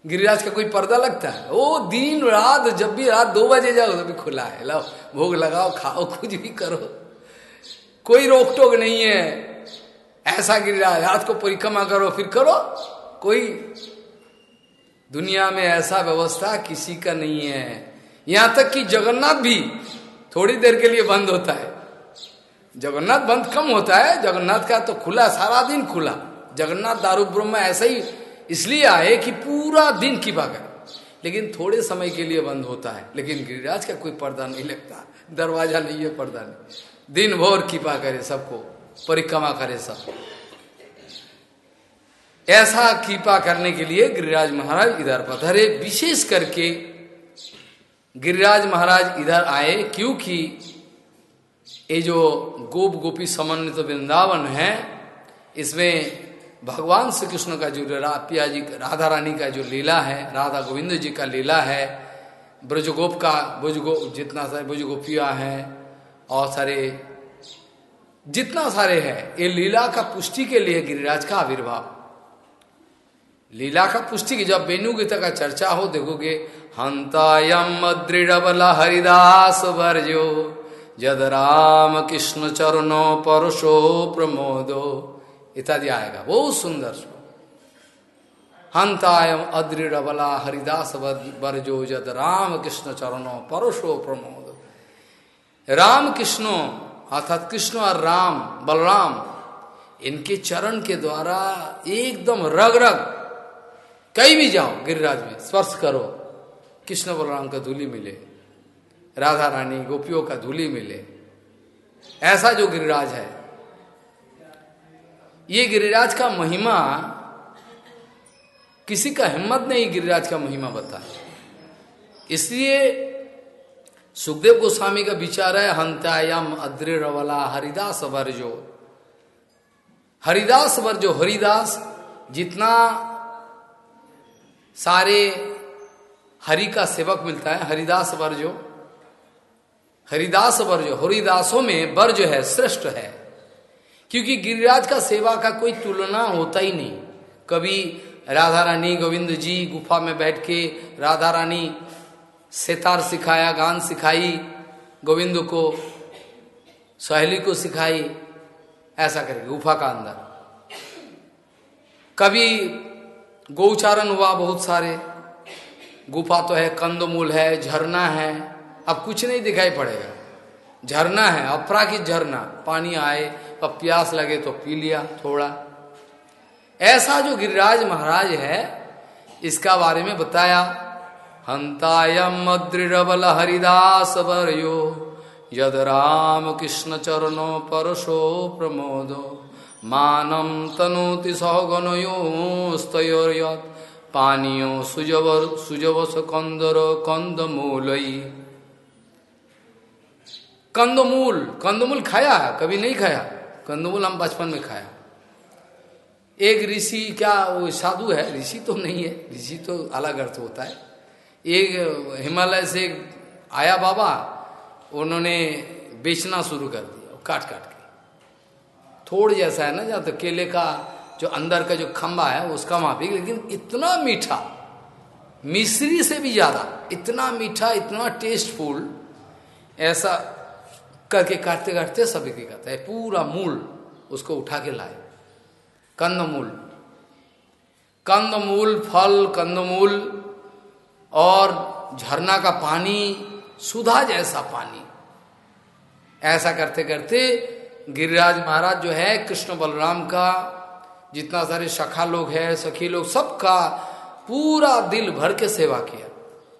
गिरिराज का कोई पर्दा लगता है? वो दिन, रात, जब भी रात दो बजे जाओ, तभी तो खुला है। लो भोग लगाओ, खाओ, कुछ भी करो। कोई रोक टोक नहीं है। ऐसा गिरिराज रात को परिक्रमा करो, फिर करो। कोई दुनिया में ऐसा व्यवस्था किसी का नहीं है। यहाँ तक कि जगन्नाथ भी थोड़ी देर के लिए बंद होता है। जगन्नाथ बंद कम होता है, जगन्नाथ का तो खुला, सारा दिन खुला। जगन्नाथ दारू ब्रह्म ऐसा ही इसलिए आए कि पूरा दिन की बागर लेकिन थोड़े समय के लिए बंद होता है। लेकिन गिरिराज का कोई पर्दा नहीं लगता। दरवाज़ा नहीं है, पर्दा नहीं। दिन भर कृपा करे सबको। परिक्रमा करे सब ऐसा कृपा करने के लिए गिरिराज महाराज इधर पधरे, विशेष करके गिरिराज महाराज इधर आए, क्योंकि ये जो गोप गोपी समन्वित तो वृंदावन है, इसमें भगवान श्री कृष्ण का जो पिया जी, राधा रानी का जो लीला है, राधा गोविंद जी का लीला है, ब्रजगोप का ब्रजगोप जितना सारे ब्रजगोपिया है, और सारे जितना सारे है, ये लीला का पुष्टि के लिए गिरिराज का आविर्भाव। लीला का पुष्टि की जब वेणु गीता का चर्चा हो, देखोगे, हंतायम दृढ़ हरिदास वर्जो, जद राम कृष्ण चरणो परशो प्रमोदो, इत्यादि आएगा। बहुत सुंदर हंतायम अदृढ़ बला हरिदास वर्जो, जद राम कृष्ण चरणो परशो प्रमोद। राम कृष्णो अर्थात कृष्ण और राम, बलराम, इनके चरण के द्वारा एकदम रग रग कहीं भी जाओ गिरिराज में, स्पर्श करो, कृष्ण बलराम का धूली मिले, राधा रानी गोपियों का धूली मिले। ऐसा जो गिरिराज है, ये गिरिराज का महिमा, किसी का हिम्मत नहीं गिरिराज का महिमा बता इसलिए सुखदेव गोस्वामी का विचार है हंतायम अद्रिवला हरिदास वर्जो। हरिदास वर्जो, हरिदास, जितना सारे हरि का सेवक मिलता है, हरिदास वर्जो। हरिदास वर्जो, हरिदासों में वर्ज है, श्रेष्ठ है। क्योंकि गिरिराज का सेवा का कोई तुलना होता ही नहीं। कभी राधा रानी गोविंद जी गुफा में बैठ के राधा रानी सेतार सिखाया, गान सिखाई, गोविंद को, सहेली को सिखाई, ऐसा करके, गुफा का अंदर। कभी गौचारण हुआ बहुत सारे, गुफा तो है, कंदमूल है, झरना है, अब कुछ नहीं दिखाई पड़ेगा। झरना है, अपराकित झरना, पानी आए, अब प्यास लगे तो पी लिया थोड़ा। ऐसा जो गिरिराज महाराज है, इसका बारे में बताया। हरिदास वर्यो यद राम कृष्ण चरणो परशो प्रमोदो। मानम तनोति सहगनयोस्तयोर्यत पानियो सुजवर सुजवस कंदर कंदमूलई कंदमूल कंदमूल खाया है कभी नहीं खाया। कंदमूल हम बचपन में खाया। एक ऋषि, क्या वो साधु है? ऋषि तो नहीं है। ऋषि तो अलग अर्थ होता है। एक हिमालय से आया बाबा, उन्होंने बेचना शुरू कर दिया, काट काट के। थोड़ जैसा है ना जहाँ तो केले का जो अंदर का जो खंबा है, उसका माफ़ी, लेकिन इतना मीठा, मिश्री से भी ज़्यादा, इतना मीठा, इतना टेस्टफुल, ऐसा करके काटते काटते सभी के कहता है। पूरा मूल उसको उठा के लाए। कंदमूल। कंदमूल, फल, कंदमूल और झरना का पानी सुधा जैसा पानी। ऐसा करते करते गिरिराज महाराज जो है, कृष्ण बलराम का, जितना सारे सखा लोग है, सखी लोग, सबका पूरा दिल भर के सेवा किया।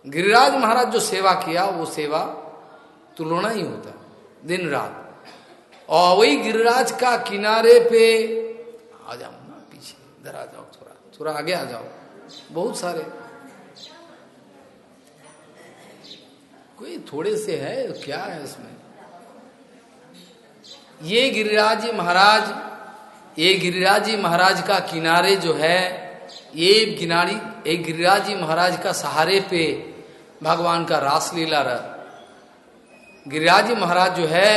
गिरिराज महाराज जो सेवा किया, वो सेवा तुलना ही होता, दिन रात। और वही गिरिराज का किनारे पे, आ जाओ ना पीछे, इधर आ जाओ थोड़ा थोड़ा आगे आ जाओ, बहुत सारे। कोई थोड़े से है, क्या है उसमें? ये गिरिराज महाराज, ये गिरिराज महाराज का किनारे जो है, ये गिनारी एक गिरिराज महाराज का सहारे पे भगवान का रासलीला रह। गिरिराज महाराज जो है,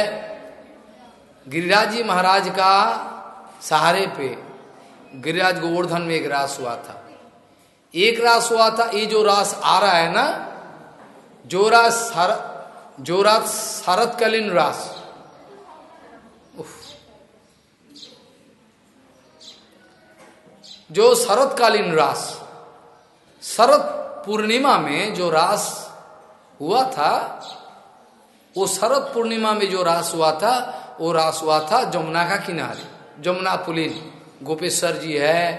गिरिराज महाराज का सहारे पे गिरिराज गोवर्धन में एक रास हुआ था। एक रास हुआ था, ये जो रास आ रहा है ना जो रास सार, जो रात शरतकालीन रास जो शरतकालीन रास शरद पूर्णिमा में जो रास हुआ था वो शरद पूर्णिमा में जो रास हुआ था वो रास हुआ था जमुना का किनारे। जमुना पुलिन गोपेश्वर जी है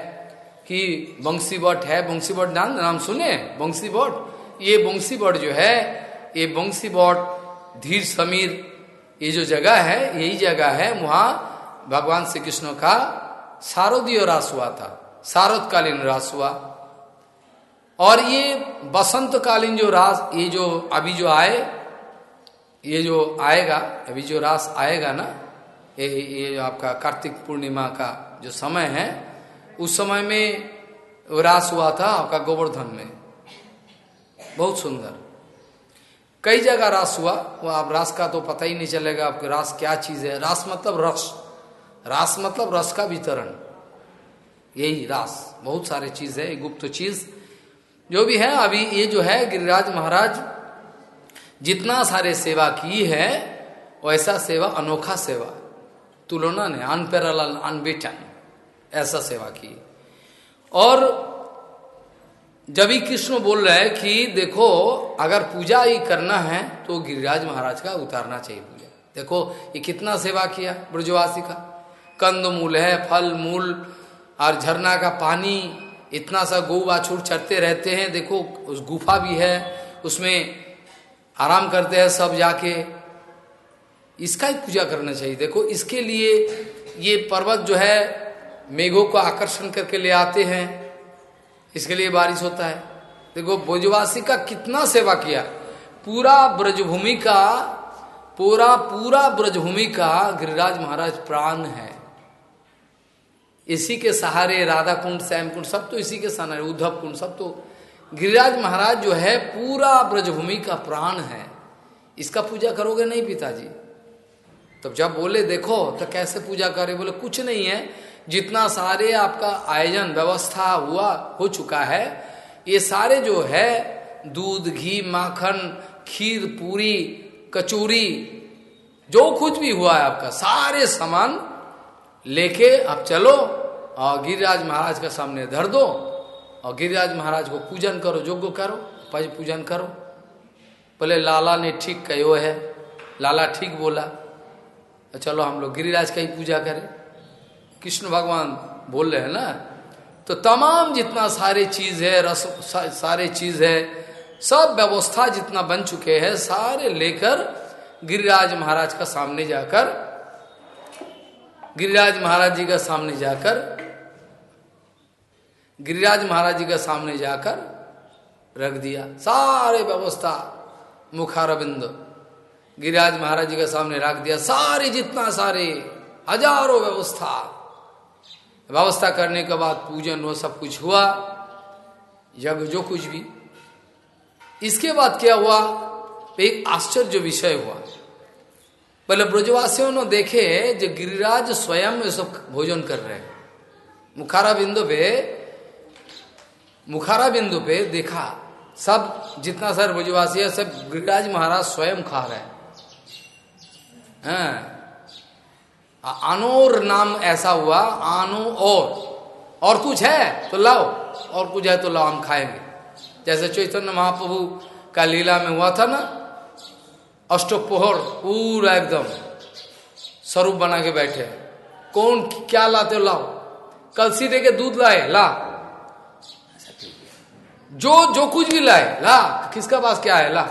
कि बंसी बट है बंसी नाम नाम सुने? बंसी ये बंसी बट जो है, ये बंसी बट धीर समीर, ये जो जगह है, यही जगह है, वहाँ भगवान श्री कृष्ण का शारदीय रास हुआ था शारदकालीन रास हुआ। और ये बसंत कालीन जो रास, ये जो अभी जो आए, ये जो आएगा, अभी जो रास आएगा ना, ये ये आपका कार्तिक पूर्णिमा का जो समय है, उस समय में रास हुआ था आपका गोवर्धन में। बहुत सुंदर। कई जगह रास हुआ, वो आप रास का तो पता ही नहीं चलेगा आपके रास क्या चीज़ है। रास मतलब रस। रास मतलब रस का वितरण। यही रास। बहुत सारे चीज़ है, गुप्त तो चीज़। जो भी है, अभी ये जो है, गिरिराज महाराज, जितना सारे सेवा की है, वैसा सेवा, अनोखा सेवा। तुलना ने अनपेरल अनबेटन ऐसा सेवा की। और जब ही कृष्ण बोल रहे हैं कि देखो, अगर पूजा ही करना है तो गिरिराज महाराज का उतारना चाहिए पूजा। देखो, ये कितना सेवा किया ब्रजवासी का। कंद मूल है, फल मूल, और झरना का पानी, इतना सा गौ बाछुर चढ़ते रहते हैं। देखो, उस गुफा भी है, उसमें आराम करते हैं सब जाके। इसका ही पूजा करना चाहिए। देखो, इसके लिए ये पर्वत जो है, मेघों को आकर्षण करके ले आते हैं। इसके लिए बारिश होता है। देखो, ब्रजवासी का कितना सेवा किया। पूरा ब्रजभूमि का, पूरा पूरा ब्रजभूमि का गिरिराज महाराज प्राण है। इसी के सहारे राधा कुंड श्याम कुंड सब तो इसी के सहारे उद्धव कुंड सब तो गिरिराज महाराज जो है, पूरा ब्रजभूमि का प्राण है। इसका पूजा करोगे नहीं पिताजी? तब जब बोले, देखो तो कैसे पूजा करे? बोले, कुछ नहीं है। जितना सारे आपका आयोजन व्यवस्था हुआ, हो चुका है, ये सारे जो है, दूध, घी, माखन, खीर, पूरी, कचौरी, जो कुछ भी हुआ है आपका, सारे सामान लेके अब चलो और गिरिराज महाराज के सामने धर दो और गिरिराज महाराज को पूजन करो योग्य करो, पज पूजन करो। बोले, लाला ने ठीक कहो है। लाला ठीक बोला तो चलो हम लोग गिरिराज का ही पूजा करें। कृष्ण भगवान बोल रहे हैं ना? तो तमाम जितना सारे चीज़ है रस सा, सारे चीज़ है सब व्यवस्था जितना बन चुके हैं सारे लेकर गिरिराज महाराज का सामने जाकर गिरिराज महाराज जी का सामने जाकर गिरिराज महाराज जी का सामने जाकर रख दिया। सारे व्यवस्था मुखारबिंद गिरिराज महाराज जी के सामने रख दिया। सारे जितना सारे हज़ारों व्यवस्था व्यवस्था करने के बाद पूजन वो सब कुछ हुआ, यज्ञ जो कुछ भी। इसके बाद क्या हुआ? एक आश्चर्य विषय हुआ। पहले ब्रजवासियों ने देखे जो गिरिराज स्वयं ये सब भोजन कर रहे हैं। मुखारा बिंदु पे, मुखारा बिंदु पे देखा, सब जितना सर ब्रजवासी है, सब गिरिराज महाराज स्वयं खा रहे हैं। आनोर नाम ऐसा हुआ आनो और। और कुछ है तो लाओ। और कुछ है तो लाओ, हम खाएँगे। जैसे चैतन्य महाप्रभु का लीला में हुआ था ना, अष्टोपोहर, पूरा एकदम स्वरूप बना के बैठे। कौन, क्या लाते हो, लाओ। कल सीधे के दूध लाए, ला। जो जो कुछ भी लाए, ला। किसका पास क्या है, ला।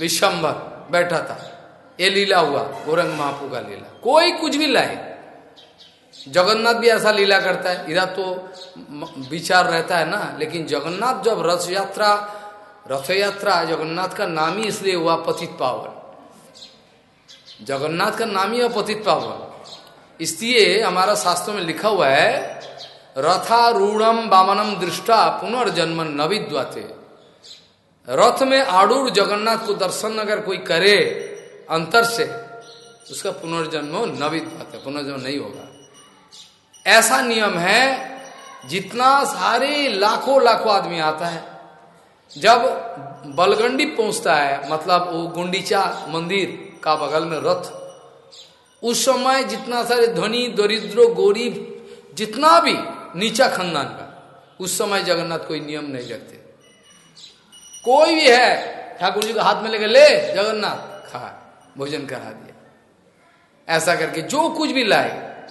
विशंबर बैठा था। ये लीला हुआ, गोरंग महापू का लीला। कोई कुछ भी लाए। जगन्नाथ भी ऐसा लीला करता है। इधर तो विचार रहता है ना, लेकिन जगन्नाथ जब रथ यात्रा रथ यात्रा जगन्नाथ का नाम ही इसलिए हुआ पतित पावन। जगन्नाथ का नाम ही है पतित पावन। इसलिए हमारा शास्त्रों में लिखा हुआ है, रथारूढ़ बामनम दृष्टा पुनर्जन्म नविद्वाते रथ में आड़ूर जगन्नाथ को दर्शन अगर कोई करे अंतर से उसका पुनर्जन्म नविद्वाते पुनर्जन्म नहीं होगा। ऐसा नियम है, जितना सारे लाखों लाखों आदमी आता है, जब बलगंडी पहुँचता है मतलब वो गुंडीचा मंदिर का बगल में रथ, उस समय जितना सारे धनी, दरिद्र, गरीब, जितना भी नीचा खानदान का, उस समय जगन्नाथ कोई नियम नहीं रखते। कोई भी है, ठाकुर जी को हाथ में लेकर ले, जगन्नाथ, खा। भोजन करा दिया। ऐसा करके जो कुछ भी लाए,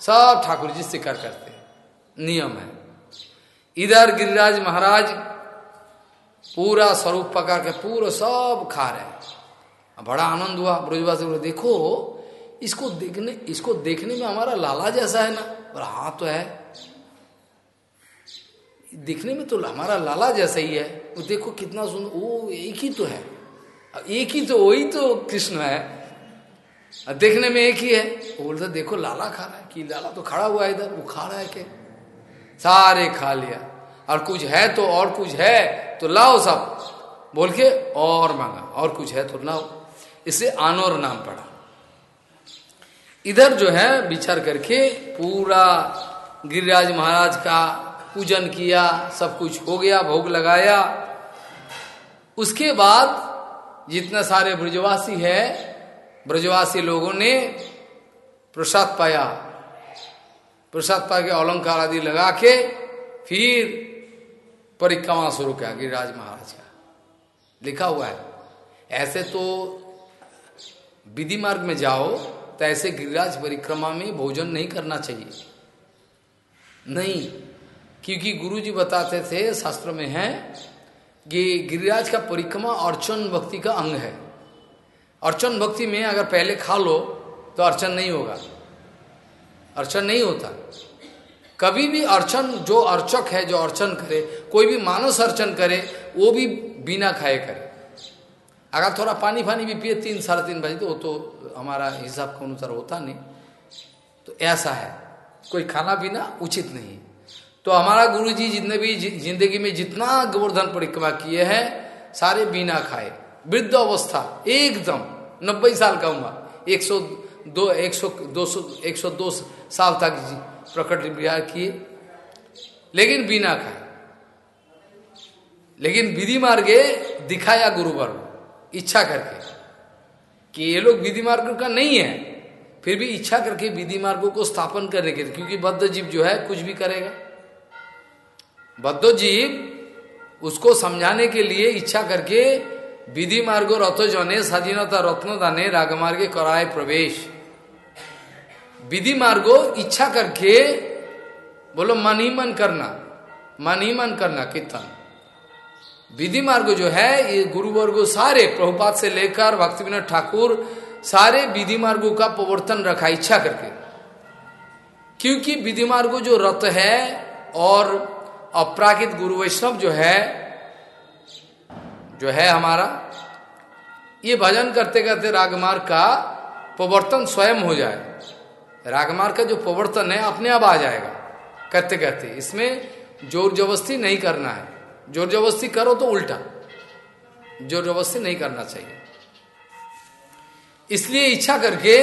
सब ठाकुर जी स्वीकार करते नियम है। इधर गिरिराज महाराज पूरा स्वरूप पका के पूरा सब खा रहे बड़ा आनंद हुआ, ब्रजवासी बोले, देखो, इसको देखने इसको देखने में हमारा लाला जैसा है ना? बोला हाँ तो है। दिखने में तो हमारा लाला जैसा ही है। वो देखो कितना सुंदर, वो एक ही तो है। एक ही तो वही तो कृष्ण है। देखने में एक ही है। वो बोलता, देखो, लाला खा रहा है कि लाला तो खड़ा हुआ है इधर, वो खा रहा है क्या? सारे खा लिया। और कुछ है तो और कुछ है तो लाओ सब। बोल के और मांगा। और कुछ है तो लाओ। इसे आनोर नाम पड़ा। इधर जो है, विचार करके पूरा गिरिराज महाराज का पूजन किया, सब कुछ हो गया, भोग लगाया। उसके बाद जितने सारे ब्रजवासी है, ब्रजवासी लोगों ने प्रसाद पाया। प्रसाद पा के अलंकार आदि लगा के फिर परिक्रमा शुरू किया, गिरिराज महाराज का। लिखा हुआ है, ऐसे तो विधि मार्ग में जाओ तो ऐसे गिरिराज परिक्रमा में भोजन नहीं करना चाहिए। नहीं, क्योंकि गुरु जी बताते थे, शास्त्र में है कि गिरिराज का परिक्रमा अर्चन भक्ति का अंग है। अर्चन भक्ति में अगर पहले खा लो तो अर्चन नहीं होगा। अर्चन नहीं होता। कभी भी अर्चन, जो अर्चक है, जो अर्चन करे, कोई भी मानस अर्चन करे, वो भी बिना खाए करे। अगर थोड़ा पानी फानी भी पिए, तीन साढ़े तीन बजे तो वो तो हमारा हिसाब के अनुसार होता नहीं। तो ऐसा है। कोई खाना पीना उचित नहीं तो हमारा गुरु जी जितने भी ज़िंदगी में जितना गोवर्धन परिक्रमा किए हैं, सारे बिना खाए। वृद्ध अवस्था, एकदम, नब्बे साल का उम्र। एक सौ दो, एक सौ दो सौ, एक सौ दो साल तक प्रकट विहार किए, लेकिन बिना खाए। लेकिन विधि मार्गे दिखाया गुरुवर इच्छा करके, कि ये लोग विधि मार्ग का नहीं है, फिर भी इच्छा करके विधि मार्गों को स्थापन करने के क्योंकि बद्ध जीव जो है कुछ भी करेगा। बद्ध जीव उसको समझाने के लिए इच्छा करके विधि मार्गो रथ जने, स्वाधीनता रत्न दाने, रागमार्गे कराए प्रवेश। विधि मार्गो इच्छा करके बोलो मन ही मन करना मन ही मन करना, कीर्तन। विधि मार्ग जो है, ये गुरु वर्गो सारे प्रभुपात से लेकर भक्ति विनोद ठाकुर, सारे विधि मार्गो का प्रवर्तन रखा इच्छा करके। क्योंकि विधि मार्गो जो रथ है और अपराकित गुरु वैष्णव जो है जो है हमारा, ये भजन करते करते रागमार्ग का प्रवर्तन स्वयं हो जाए। रागमार्ग का जो प्रवर्तन है, अपने आप आ जाएगा। करते करते, इसमें ज़ोर जबस्ती नहीं करना है। ज़ोर जबस्ती करो तो उल्टा। ज़ोर जबस्ती नहीं करना चाहिए। इसलिए इच्छा करके,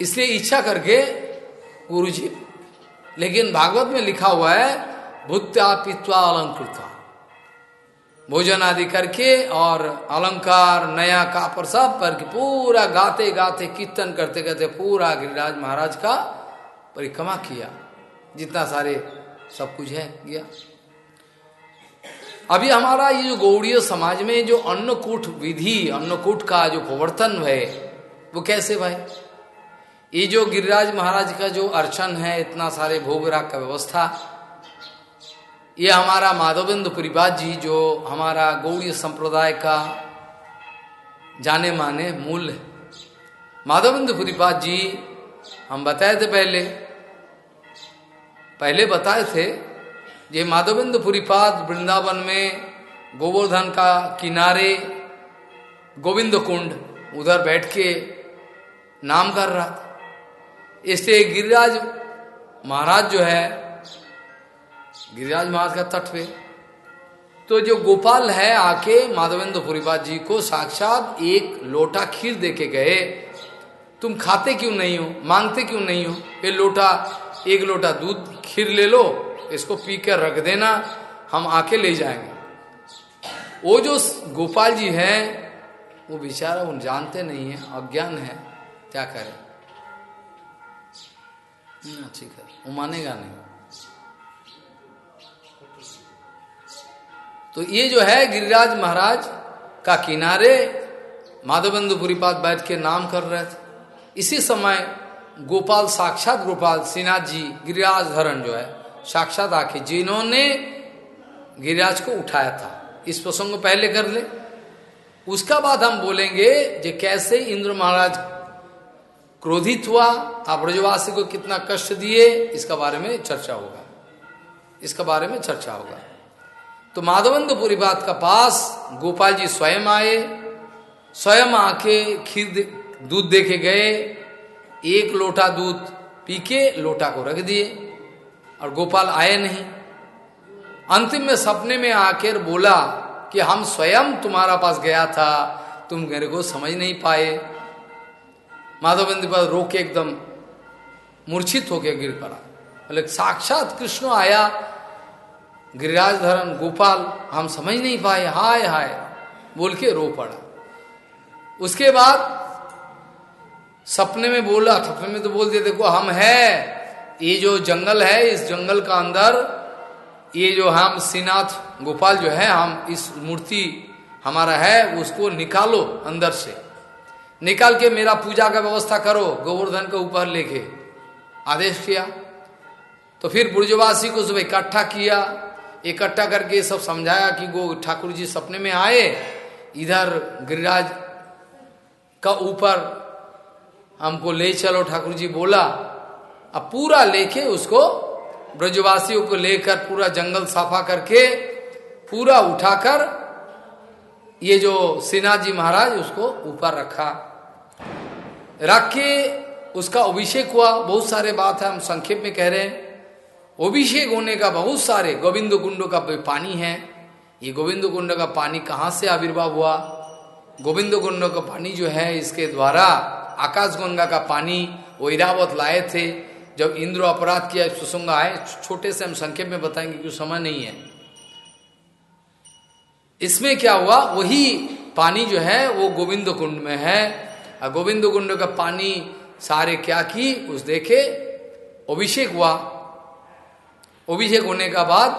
इसलिए इच्छा करके गुरु जी लेकिन भागवत में लिखा हुआ है भूत्या पित्वा अलंकृता। भोजन आदि करके और अलंकार, नया कापर सब पर पूरा गाते गाते, कीर्तन करते करते पूरा गिरिराज महाराज का परिक्रमा किया। जितना सारे सब कुछ है, गया। अभी हमारा ये जो गौड़ीय समाज में जो अन्नकूट विधि, अन्नकूट का जो प्रवर्तन है, वो कैसे भाई? ये जो गिरिराज महाराज का जो अर्चन है, इतना सारे भोग राग का व्यवस्था, ये हमारा माधवेंद्र परिवाद जी जो हमारा गौड़ी संप्रदाय का जाने माने मूल है। माधवेंद्र परिपाद जी, हम बताए थे पहले पहले बताए थे ये माधवेंद्र पुरीपाद वृंदावन में गोवर्धन का किनारे गोविंद कुंड उधर बैठ के नाम कर रहा था। इससे गिरिराज महाराज जो है, गिरिराज महाराज का तट पे। तो जो गोपाल है आके माधवेंद्र पुरीपाद जी को साक्षात एक लोटा खीर दे के गए। तुम खाते क्यों नहीं हो? मांगते क्यों नहीं हो? ये लोटा, एक लोटा दूध खीर ले लो, इसको पी कर रख देना, हम आके ले जाएँगे। वो जो गोपाल जी हैं, वो बेचारा उन जानते नहीं है, अज्ञान है, क्या करें? ठीक है। वो मानेगा नहीं। तो ये जो है, गिरिराज महाराज का किनारे माधवेंद्रपुरी पाद बैठ के नाम कर रहे थे। इसी समय गोपाल साक्षात, गोपाल सिन्हा जी, गिरिराज धरण जो है, साक्षात आके, जिन्होंने गिरिराज को उठाया था, इस प्रसंग को पहले कर ले। उसका बाद हम बोलेंगे, जे कैसे इंद्र महाराज क्रोधित हुआ, आप ब्रजवासी को कितना कष्ट दिए, इसका बारे में चर्चा होगा। इसका बारे में चर्चा होगा। तो माधवंदपुरी बात का पास गोपाल जी स्वयं आए, स्वयं आके खीर दूध दे के गए, एक लोटा दूध पी के लोटा को रख दिए, और गोपाल आए नहीं। अंतिम में सपने में आकर बोला कि हम स्वयं तुम्हारा पास गया था, तुम मेरे को समझ नहीं पाए। माधवेंद्र पर रो के एकदम मूर्छित होकर गिर पड़ा। बोले, साक्षात कृष्ण आया। गिरिराज धरन, गोपाल, हम समझ नहीं पाए। हाय हाय। बोल के रो पड़ा। उसके बाद सपने में बोला, सपने में तो बोल दिया, देखो, हम है। ये जो जंगल है, इस जंगल का अंदर, ये जो हम श्रीनाथ गोपाल जो है, हम इस मूर्ति हमारा है, उसको निकालो अंदर से। निकाल के मेरा पूजा का व्यवस्था करो, गोवर्धन के ऊपर लेके। आदेश किया। तो फिर ब्रजवासी को सब इकट्ठा किया। इकट्ठा करके सब समझाया कि गो ठाकुर जी सपने में आए। इधर गिरिराज का ऊपर हमको ले चलो, ठाकुर जी बोला। अब पूरा लेके उसको ब्रजवासियों को लेकर पूरा जंगल साफा करके पूरा उठाकर ये जो सिन्हा जी महाराज उसको ऊपर रखा। रख के उसका अभिषेक हुआ। बहुत सारे बात है, हम संक्षेप में कह रहे हैं। अभिषेक होने का बहुत सारे गोविंद कुंड का पानी है। ये गोविंद कुंड का पानी कहाँ से आविर्भाव हुआ? गोविंद कुंड का पानी जो है, इसके द्वारा आकाश गंगा का पानी वो इरावत लाए थे। जब इंद्र अपराध किया, सुसंग आए, छोटे से हम संक्षेप में बताएँगे, क्यों समय नहीं है। इसमें क्या हुआ? वही पानी जो है, वो गोविंद कुंड में है। और गोविंद कुंड का पानी सारे क्या की, उस देखे अभिषेक हुआ। अभिषेक होने का बाद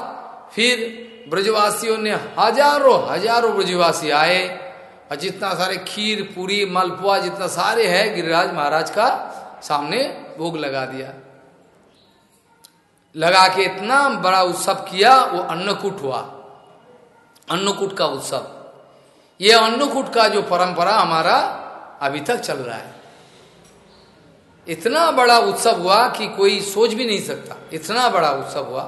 फिर ब्रजवासियों ने हज़ारों हज़ारों ब्रजवासी आए। और जितना सारे खीर, पूरी, मलपुआ जितना सारे है, गिरिराज महाराज का सामने भोग लगा दिया। लगा के इतना बड़ा उत्सव किया, वो अन्नकूट हुआ। अन्नकूट का उत्सव। ये अन्नकूट का जो परंपरा हमारा अभी तक चल रहा है। इतना बड़ा उत्सव हुआ कि कोई सोच भी नहीं सकता। इतना बड़ा उत्सव हुआ।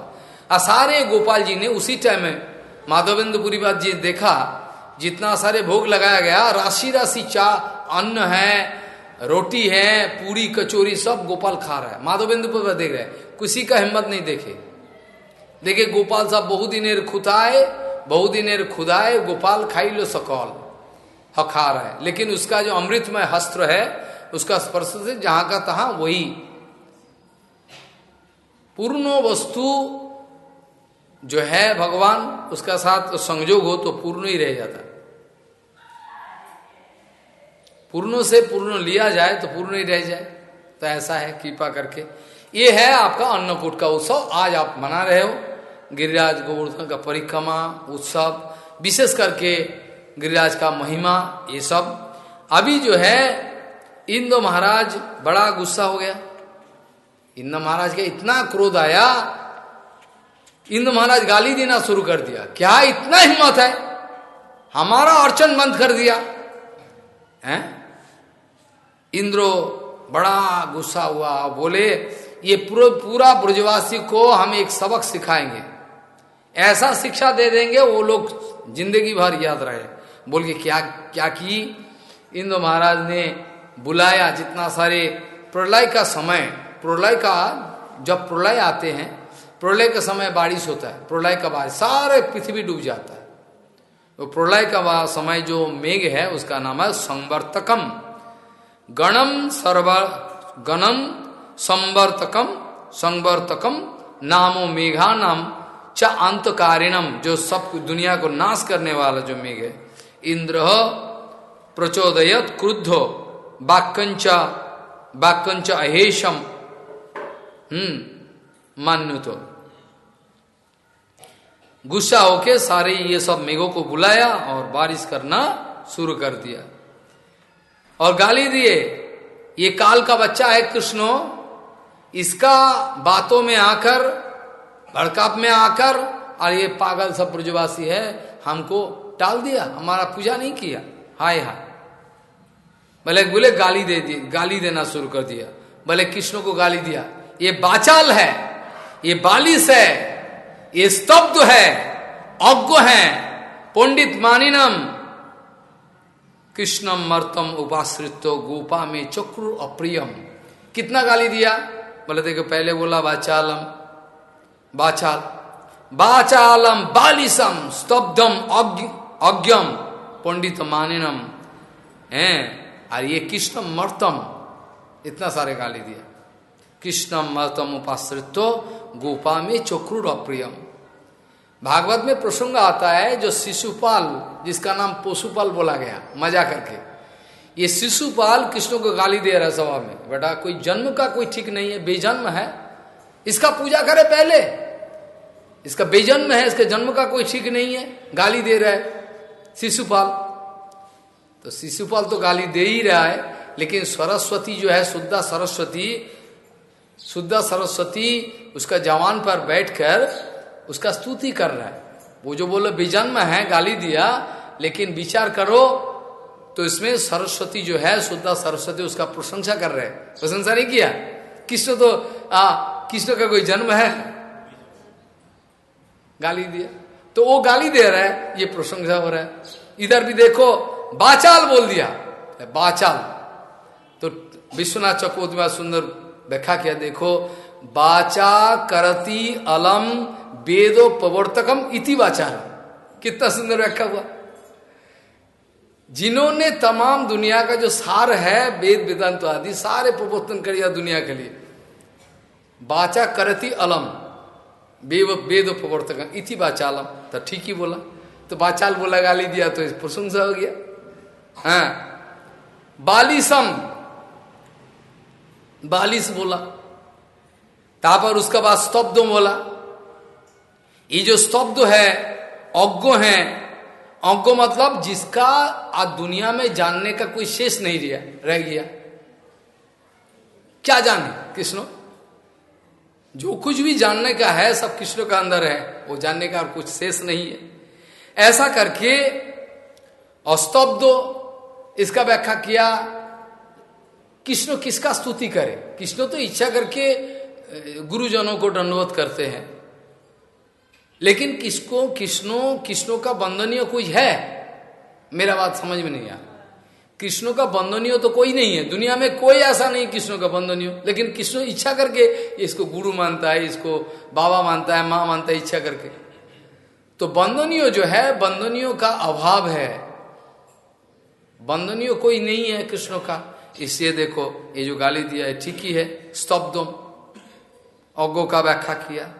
और सारे गोपाल जी ने उसी टाइम में माधवेंद्रपुरी बात जी देखा, जितना सारे भोग लगाया गया। राशि राशि चा, अन्न है, रोटी है, पूरी कचोरी सब गोपाल खा रहा है। माधवेंद्रपुर देख रहे हैं। किसी का हिम्मत नहीं देखे। देखे, गोपाल साहब बहुत दिन खुदाए बहुत दिन खुदाए, गोपाल खाई लो सकौल। खा रहा है। लेकिन उसका जो अमृतमय हस्त्र है, उसका स्पर्श से जहाँ का तहा वही। पूर्ण वस्तु जो है भगवान, उसका साथ संयोग हो तो पूर्ण ही रह जाता। पूर्णों से पूर्ण लिया जाए तो पूर्ण ही रह जाए। तो ऐसा है, कृपा करके। ये है आपका अन्नकूट का उत्सव। आज आप मना रहे हो। गिरिराज गोवर्धन का परिक्रमा, उत्सव, विशेष करके गिरिराज का महिमा, ये सब। अभी जो है, इंद्र महाराज बड़ा गुस्सा हो गया। इंद्र महाराज का इतना क्रोध आया, इंद्र महाराज गाली देना शुरू कर दिया। क्या इतना हिम्मत है? हमारा अर्चन बंद कर दिया। है? इंद्रो बड़ा गुस्सा हुआ। बोले, ये पूरा ब्रजवासी को हम एक सबक सिखाएँगे। ऐसा शिक्षा दे देंगे, वो लोग ज़िंदगी भर याद रहे। बोल के क्या क्या की? इंद्र महाराज ने बुलाया जितना सारे प्रलय का समय, प्रलय का, जब प्रलय आते हैं, प्रलय का समय बारिश होता है, प्रलय का बारिश, सारे पृथ्वी डूब जाता है। तो प्रलय का समय जो मेघ है, उसका नाम है संवर्तकम। गणम सर्व, गणम संवर्तकम संवर्तकम नामो मेघा नाम च अंतकारिणम जो सब दुनिया को नाश करने वाला जो मेघ है। इंद्र प्रचोदयत क्रुद्धो वाक्यंच वाक्यंच अहेशम। हम्म मान्य तो गुस्सा होके सारे ये सब मेघों को बुलाया और बारिश करना शुरू कर दिया। और गाली दिए, ये काल का बच्चा है कृष्णो, इसका बातों में आकर, भड़काप में आकर और ये पागल सब ब्रजवासी है, हमको टाल दिया, हमारा पूजा नहीं किया। हाय हाय। भले बोले गाली दे दी, गाली देना शुरू कर दिया। भले कृष्ण को गाली दिया, ये बाचाल है, ये बालिश है, ये स्तब्ध है, अज्ञ है, पंडित मानिनम। कृष्णम मर्तम उपाश्रित गोपा में चक्र अप्रियम। कितना गाली दिया? बोले देखो, पहले बोला बाचालम, बाचाल, बाचालम बालिसम स्तब्धम अज्ञम पंडित मानिनम है? और ये कृष्णम मर्तम। इतना सारे गाली दिया। कृष्णम मर्तम उपाश्रित गोपा में चक्रूर अप्रियम भागवत में प्रसंग आता है जो शिशुपाल, जिसका नाम पशुपाल बोला गया, मज़ा करके। ये शिशुपाल कृष्ण को गाली दे रहा है सभा में। बेटा, कोई जन्म का कोई ठीक नहीं है, बेजन्म है। इसका पूजा करे पहले। इसका बेजन्म है, इसके जन्म का कोई ठीक नहीं है, गाली दे रहा है। शिशुपाल। तो शिशुपाल तो गाली दे ही रहा है, लेकिन सरस्वती जो है, शुद्धा सरस्वती शुद्धा सरस्वती उसका जवान पर बैठकर उसका स्तुति कर रहा है। वो जो बोलो, बेजन्म है, गाली दिया, लेकिन विचार करो। तो इसमें सरस्वती जो है, शुद्धा सरस्वती उसका प्रशंसा कर रहे हैं। प्रशंसा नहीं किया? कृष्ण तो आ कृष्ण का कोई जन्म है? गाली दिया। तो वो गाली दे रहा है, ये प्रशंसा हो रहा है। इधर भी देखो, बाचाल बोल दिया। बाचाल। तो विश्वनाथ चकोत में सुंदर व्याख्या किया, देखो, बाचा करती अलम वेदो प्रवर्तकम इति वाचार कितना सुंदर व्याख्या हुआ। जिन्होंने तमाम दुनिया का जो सार है, वेद वेदांत आदि, सारे प्रवर्तन कर दिया दुनिया के लिए। बाचा करती अलम वेद प्रवर्तकम इति बाचालम तो ठीक ही बोला। तो बाचाल बोला, गाली दिया तो प्रशंसा हो गया। हाँ। बालिसम। बालिस बोला। तापर उसका बाद स्तब्ध बोला। ये जो स्तब्ध है, अज्ञ है, अज्ञ मतलब जिसका आज दुनिया में जानने का कोई शेष नहीं रह गया। क्या जाने, कृष्ण? जो कुछ भी जानने का है, सब कृष्ण का अंदर है, वो जानने का और कुछ शेष नहीं है। ऐसा करके अस्तब्ध इसका व्याख्या किया, कृष्ण किसका स्तुति करे? कृष्ण तो इच्छा करके गुरुजनों को दंडवत करते हैं। लेकिन किसको, कृष्णों कृष्णों का बंधनीय कुछ है? मेरा बात समझ में नहीं आ कृष्णों का बंधनीय तो कोई नहीं है। दुनिया में कोई ऐसा नहीं कृष्णों का बंधनीय लेकिन कृष्ण इच्छा करके इसको गुरु मानता है, इसको बाबा मानता है, माँ मानता है इच्छा करके। तो बंधनीय जो है बंधनियों का अभाव है। बंधनीय कोई नहीं है कृष्ण का। इसलिए देखो, ये जो गाली दिया है, ठीक ही है, स्तब्धम। अज्ञो का व्याख्या किया।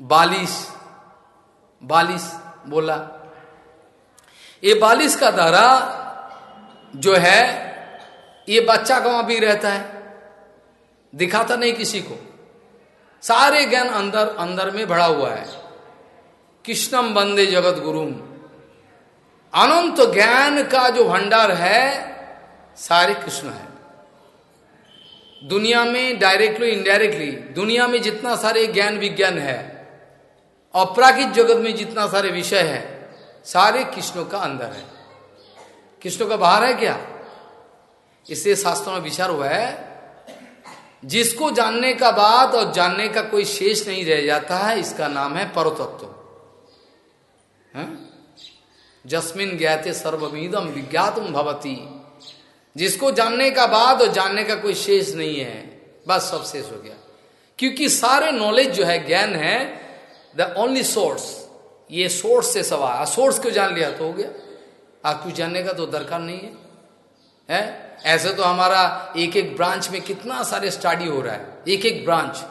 बालिश बालिश बोला। ये बालिश का धारा जो है, ये बच्चा कहाँ भी रहता है। दिखाता नहीं किसी को। सारे ज्ञान अंदर अंदर में भरा हुआ है। कृष्णम बंदे जगत गुरुम अनंत ज्ञान का जो भंडार है, सारे कृष्ण है। दुनिया में डायरेक्टली इनडायरेक्टली दुनिया में जितना सारे ज्ञान विज्ञान है अपराकित जगत में जितना सारे विषय है, सारे कृष्णों का अंदर है। कृष्णों का बाहर है क्या? इससे शास्त्रों में विचार हुआ है, जिसको जानने का बाद और जानने का कोई शेष नहीं रह जाता है, इसका नाम है परतत्व। जस्मिन ज्ञाते सर्वमिदम विज्ञातम भवती। जिसको जानने का बाद और जानने का कोई शेष नहीं है, बस सब शेष हो गया। क्योंकि सारे नॉलेज जो है, ज्ञान है द ओनली सोर्स ये सोर्स से सवाल सोर्स को जान लिया? तो हो गया। आप कुछ जानने का तो दरकार नहीं है? है? ऐसे तो हमारा एक एक ब्रांच में कितना सारे स्टडी हो रहा है। एक एक ब्रांच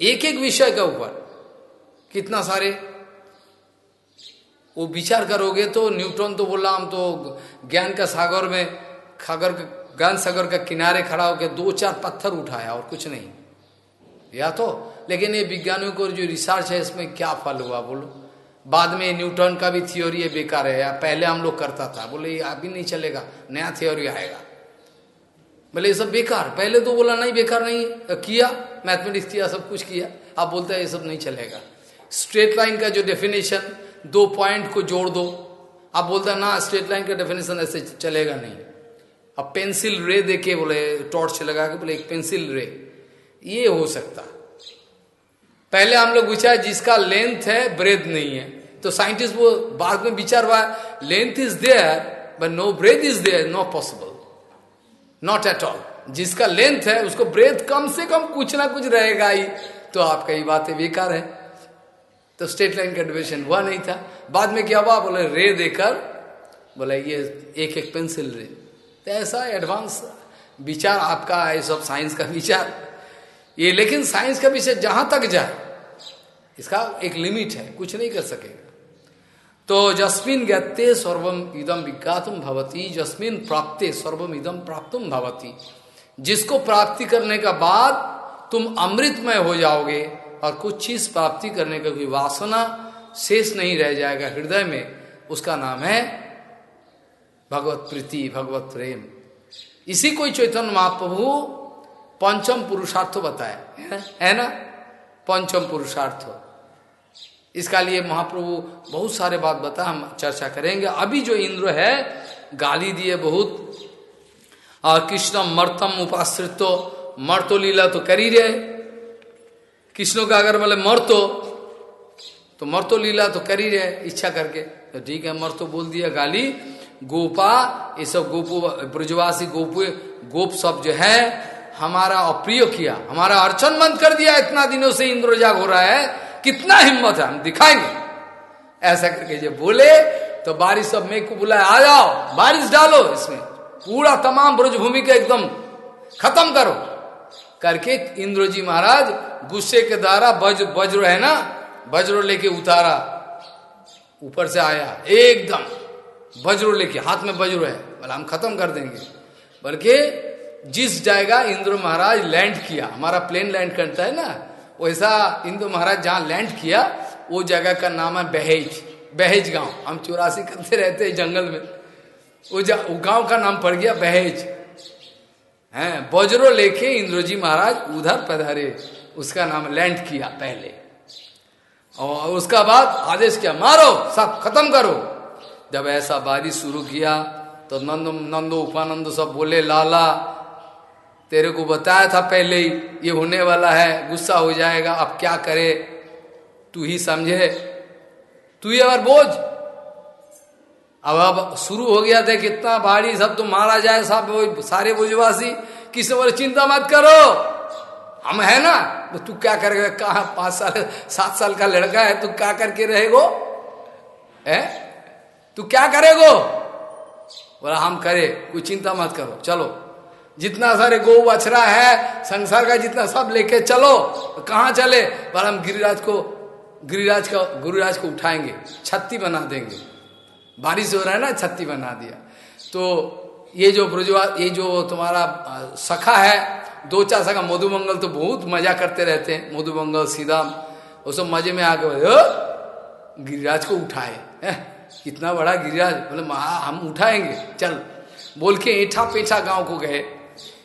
एक एक विषय के ऊपर। कितना सारे? वो विचार करोगे तो न्यूट्रॉन तो बोला, हम तो ज्ञान का सागर में, खागर ज्ञान सागर का किनारे खड़ा होकर दो चार पत्थर उठाया और कुछ नहीं। या तो लेकिन ये विज्ञानियों को जो रिसर्च है, इसमें क्या फल हुआ, बोलो। बाद में न्यूटन का भी थियोरी बेकार है पहले हम लोग करता था। बोले, ये अभी नहीं चलेगा। नया थ्योरी आएगा। बोले, ये सब बेकार। पहले तो बोला, नहीं, बेकार नहीं। किया। मैथमेटिक्स किया, सब कुछ किया। आप बोलते हैं, ये सब नहीं चलेगा। स्ट्रेट लाइन का जो डेफिनेशन दो पॉइंट को जोड़ दो। आप बोलते हैं, ना स्ट्रेट लाइन का डेफिनेशन ऐसे चलेगा नहीं। अब पेंसिल रे देके बोले टॉर्च लगा के बोले, एक पेंसिल रे ये हो सकता। पहले हम लोग पूछा, जिसका लेंथ है ब्रेथ नहीं है। तो साइंटिस्ट वो बाद में विचार हुआ length is there but no breath is there no possible not at all जिसका लेंथ है, उसको ब्रेथ कम से कम कुछ ना कुछ रहेगा ही। तो आपका ये बातें बेकार है। तो स्टेट लाइन का डिविजन हुआ नहीं था। बाद में क्या हुआ? बोले रे देकर, बोले, ये एक एक पेंसिल रे तो ऐसा एडवांस विचार आपका है सब साइंस का विचार। ये लेकिन साइंस का विषय जहाँ तक जाए, इसका एक लिमिट है, कुछ नहीं कर सकेगा। तो जस्मिन गत्ते सर्वम इदम विज्ञातुम भवती, जस्मिन प्राप्ते सर्वम इदम प्राप्तुम भवती। जिसको प्राप्ति करने का बाद तुम अमृतमय हो जाओगे और कुछ चीज़ प्राप्ति करने का कोई वासना शेष नहीं रह जाएगा हृदय में, उसका नाम है भगवत प्रीति, भगवत प्रेम। इसी कोई चैतन्य महाप्रभु पंचम पुरुषार्थ बताया। है। ना? पंचम पुरुषार्थ। इसका लिए महाप्रभु बहुत सारे बात बता हम चर्चा करेंगे। अभी जो इंद्र है गाली दिए बहुत। और कृष्ण मर्तम उपाश्रित मर्तो लीला तो कर ही रहे। कृष्ण का अगर मतलब मर तो मर्तो लीला तो कर ही रहे इच्छा करके। तो ठीक है मर तो बोल दिया गाली। गोपा ये सब गोपू ब्रजवासी गोपु गोप सब जो है हमारा अप्रिय किया, हमारा अर्चन बंद कर दिया इतना दिनों से इंद्रजाग हो रहा है, कितना हिम्मत है, हम दिखाएँगे। ऐसा करके जब बोले तो बारिश सब मेघ को बुलाए आ जाओ, बारिश डालो इसमें। पूरा तमाम ब्रजभूमि का एकदम खत्म करो। करके इंद्र जी महाराज गुस्से के द्वारा वज्र वज्र है ना वज्र लेके उतारा। ऊपर से आया, एकदम वज्र लेके, हाथ में वज्र है। बोला, हम खत्म कर देंगे। बल्कि जिस जगह इंद्र महाराज लैंड किया। हमारा प्लेन लैंड करता है ना वैसा इंद्र महाराज जहाँ लैंड किया वो जगह का नाम है बहेज। बहेज गाँव। हम चौरासी करते रहते हैं जंगल में। वो, वो गाँव का नाम पड़ गया बहेज। है बजरो लेके इंद्र जी महाराज उधर पधारे। उसका नाम लैंड किया पहले। और उसका बाद आदेश किया मारो सब खत्म करो। जब ऐसा बारिश शुरू किया तो नंद नंदो उपानंद सब बोले लाला तेरे को बताया था पहले ही, ये होने वाला है, गुस्सा हो जाएगा, अब क्या करे? तू ही समझे। तू ही अगर बोझ। अब अब शुरू हो गया था कितना भारी सब तो मारा जाए, सब सारे बुझवासी, किसी बोले चिंता मत करो। हम है ना तो तू क्या करेगा? कहा पाँच साल, सात साल का लड़का है, तू क्या करके रहेगो? है? तू क्या करेगो? बोला, हम करे, कोई चिंता मत करो, चलो। जितना सारे गो बछरा है, संसार का जितना सब लेके चलो, कहाँ चले? पर हम गिरिराज को, गिरिराज का, गुरुराज को उठाएँगे, छत्ती बना देंगे। बारिश हो रहा है ना, छत्ती बना दिया। तो ये जो ब्रजवा, ये जो तुम्हारा सखा है, दो चार सखा, मधुमंगल तो बहुत मज़ा करते रहते हैं, मधुमंगल, सीधा, वो सब मज़े में आके गिरिराज को उठाए। कितना बड़ा गिरिराज, बोले हम उठाएँगे, चल। बोल के ऐठा पेठा गाँव को गए।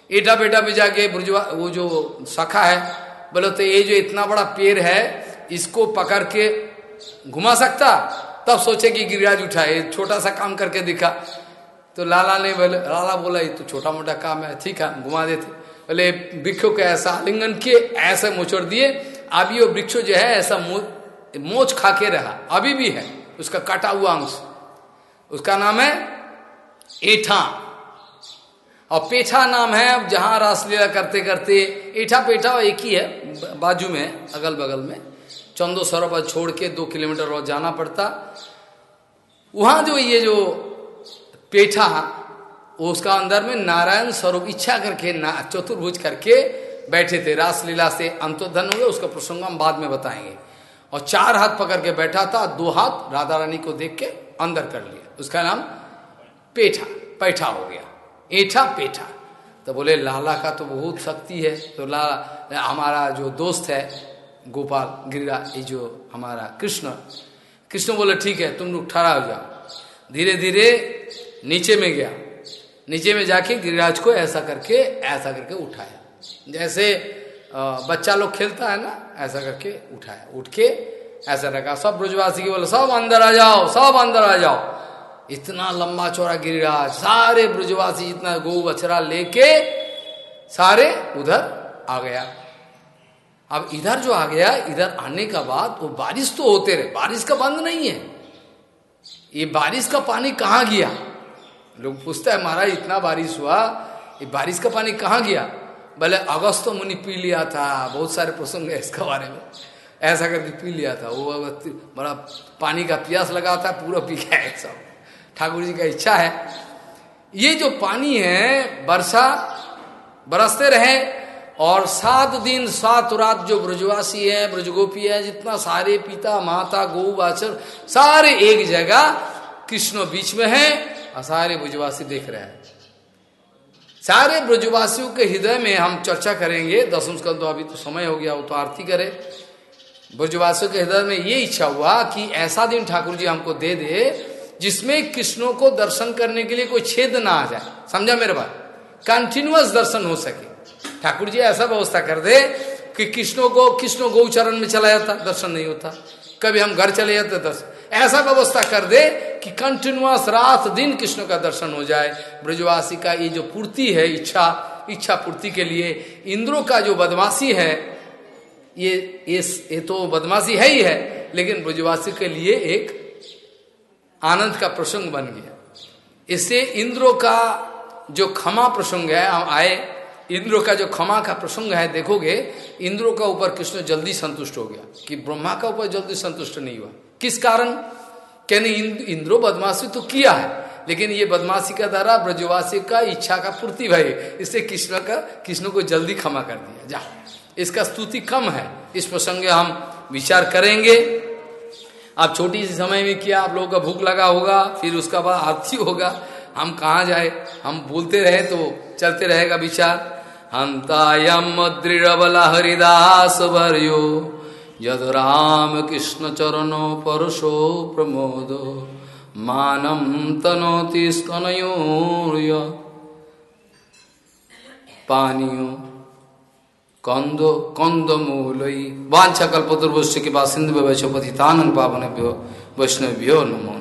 ईठा बेटा पे जाके बुर्जुआ, वो जो सखा है, बोले तो ये जो इतना बड़ा पेड़ है, इसको पकड़ के घुमा सकता? तब सोचे कि गिरिराज उठाए छोटा सा काम करके दिखा। तो लाला ने बोले, लाला बोला, ये तो छोटा मोटा काम है, ठीक है घुमा देते। बोले, वृक्षों के ऐसा आलिंगन किए, ऐसे मोचड़ दिए, अभी वो वृक्ष जो है, ऐसा मोच खा के रहा, अभी भी है। उसका काटा हुआ अंश। उसका नाम है एठा। और पेठा नाम है, अब जहाँ रासलीला करते करते एठा पेठा एक ही है बाजू में अगल बगल में। चंदो सरोवर छोड़ के दो किलोमीटर और जाना पड़ता। वहाँ जो ये जो पेठा उसका अंदर में नारायण स्वरूप इच्छा करके, ना, चतुर्भुज करके बैठे थे। रासलीला से अंतोधन हुए, उसका प्रसंग हम बाद में बताएँगे। और चार हाथ पकड़ के बैठा था, दो हाथ राधा रानी को देख के अंदर कर लिया। उसका नाम पेठा, पैठा हो गया। एठा पेठा। तो बोले, लाला का तो बहुत शक्ति है। तो लाला हमारा जो दोस्त है, गोपाल गिरिरा, ये जो हमारा कृष्ण। कृष्ण बोले, ठीक है, तुम लोग ठहरा हो जाओ। धीरे धीरे नीचे में गया। नीचे में जाके गिरिराज को ऐसा करके ऐसा करके उठाया। जैसे बच्चा लोग खेलता है ना, ऐसा करके उठाया। उठ के ऐसा रखा। सब ब्रजवासी के बोले, सब अंदर आ जाओ, सब अंदर आ जाओ। इतना लंबा चौड़ा गिरिराज, सारे ब्रजवासी जितना गौ बछरा लेके सारे उधर आ गया। अब इधर जो आ गया, इधर आने का बाद वो बारिश तो होते रहे। बारिश का बंद नहीं है। ये बारिश का पानी कहाँ गया? लोग पूछता है, महाराज, इतना बारिश हुआ, ये बारिश का पानी कहाँ गया? भले अगस्त तो मुनि पी लिया था। बहुत सारे प्रसंग है इसके बारे में। ऐसा करके पी लिया था। वो बड़ा पानी का प्यास लगा था, पूरा पी गया सब। ठाकुर जी का इच्छा है। ये जो पानी है वर्षा बरसते रहे और सात दिन, सात रात जो ब्रजवासी है, ब्रजगोपी है, जितना सारे पिता, माता, गौ बाचर सारे एक जगह कृष्ण बीच में है और सारे ब्रजवासी देख रहे हैं। सारे ब्रजवासियों के हृदय में हम चर्चा करेंगे। दसम स्कंद तो अभी तो समय हो गया, वो तो आरती करे। ब्रजवासियों के हृदय में ये इच्छा हुआ कि ऐसा दिन ठाकुर जी हमको दे दे जिसमें कृष्णों को दर्शन करने के लिए कोई छेद ना आ जाए। समझा मेरे बात? कंटिन्यूअस दर्शन हो सके। ठाकुर जी ऐसा व्यवस्था कर दे कि कृष्णों को कृष्ण गौचरण में चला जाता दर्शन नहीं होता। कभी हम घर चले जाते दर्शन। ऐसा व्यवस्था कर दे कि कंटिन्यूअस रात दिन कृष्ण का दर्शन हो जाए। ब्रजवासी का ये जो पूर्ति है इच्छा इच्छा पूर्ति के लिए इंद्रों का जो बदमाशी है ये ये, ये तो बदमाशी है ही है लेकिन ब्रजवासी के लिए एक आनंद का प्रसंग बन गया। इससे इंद्रों का जो क्षमा प्रसंग है, हम आए, इंद्रों का जो क्षमा का प्रसंग है, देखोगे, इंद्रों का ऊपर कृष्ण जल्दी संतुष्ट हो गया कि ब्रह्मा का ऊपर जल्दी संतुष्ट नहीं हुआ। किस कारण? कहने इंद्रो बदमाशी तो किया है, लेकिन ये बदमाशी का द्वारा ब्रजवासी का इच्छा का पूर्ति भाई इससे कृष्ण का, कृष्ण को जल्दी क्षमा कर दिया। जा इसका स्तुति कम है। इस प्रसंग हम विचार करेंगे। आप छोटी सी समय में किया, आप लोगों का भूख लगा होगा, फिर उसका बाद आरती होगा। हम कहा जाए? हम बोलते रहे तो चलते रहेगा विचार। हंतायम दृढ़ बला हरिदास वर्यो यद राम कृष्ण चरणो परशो प्रमोद मानम तनोति स्तनयोर्य पानियो कंद कंद मूलई वाछा कल्पतुर्वश्य के बाद सिंधु वैश्वपति तानन पावन वैष्णव्यो नमो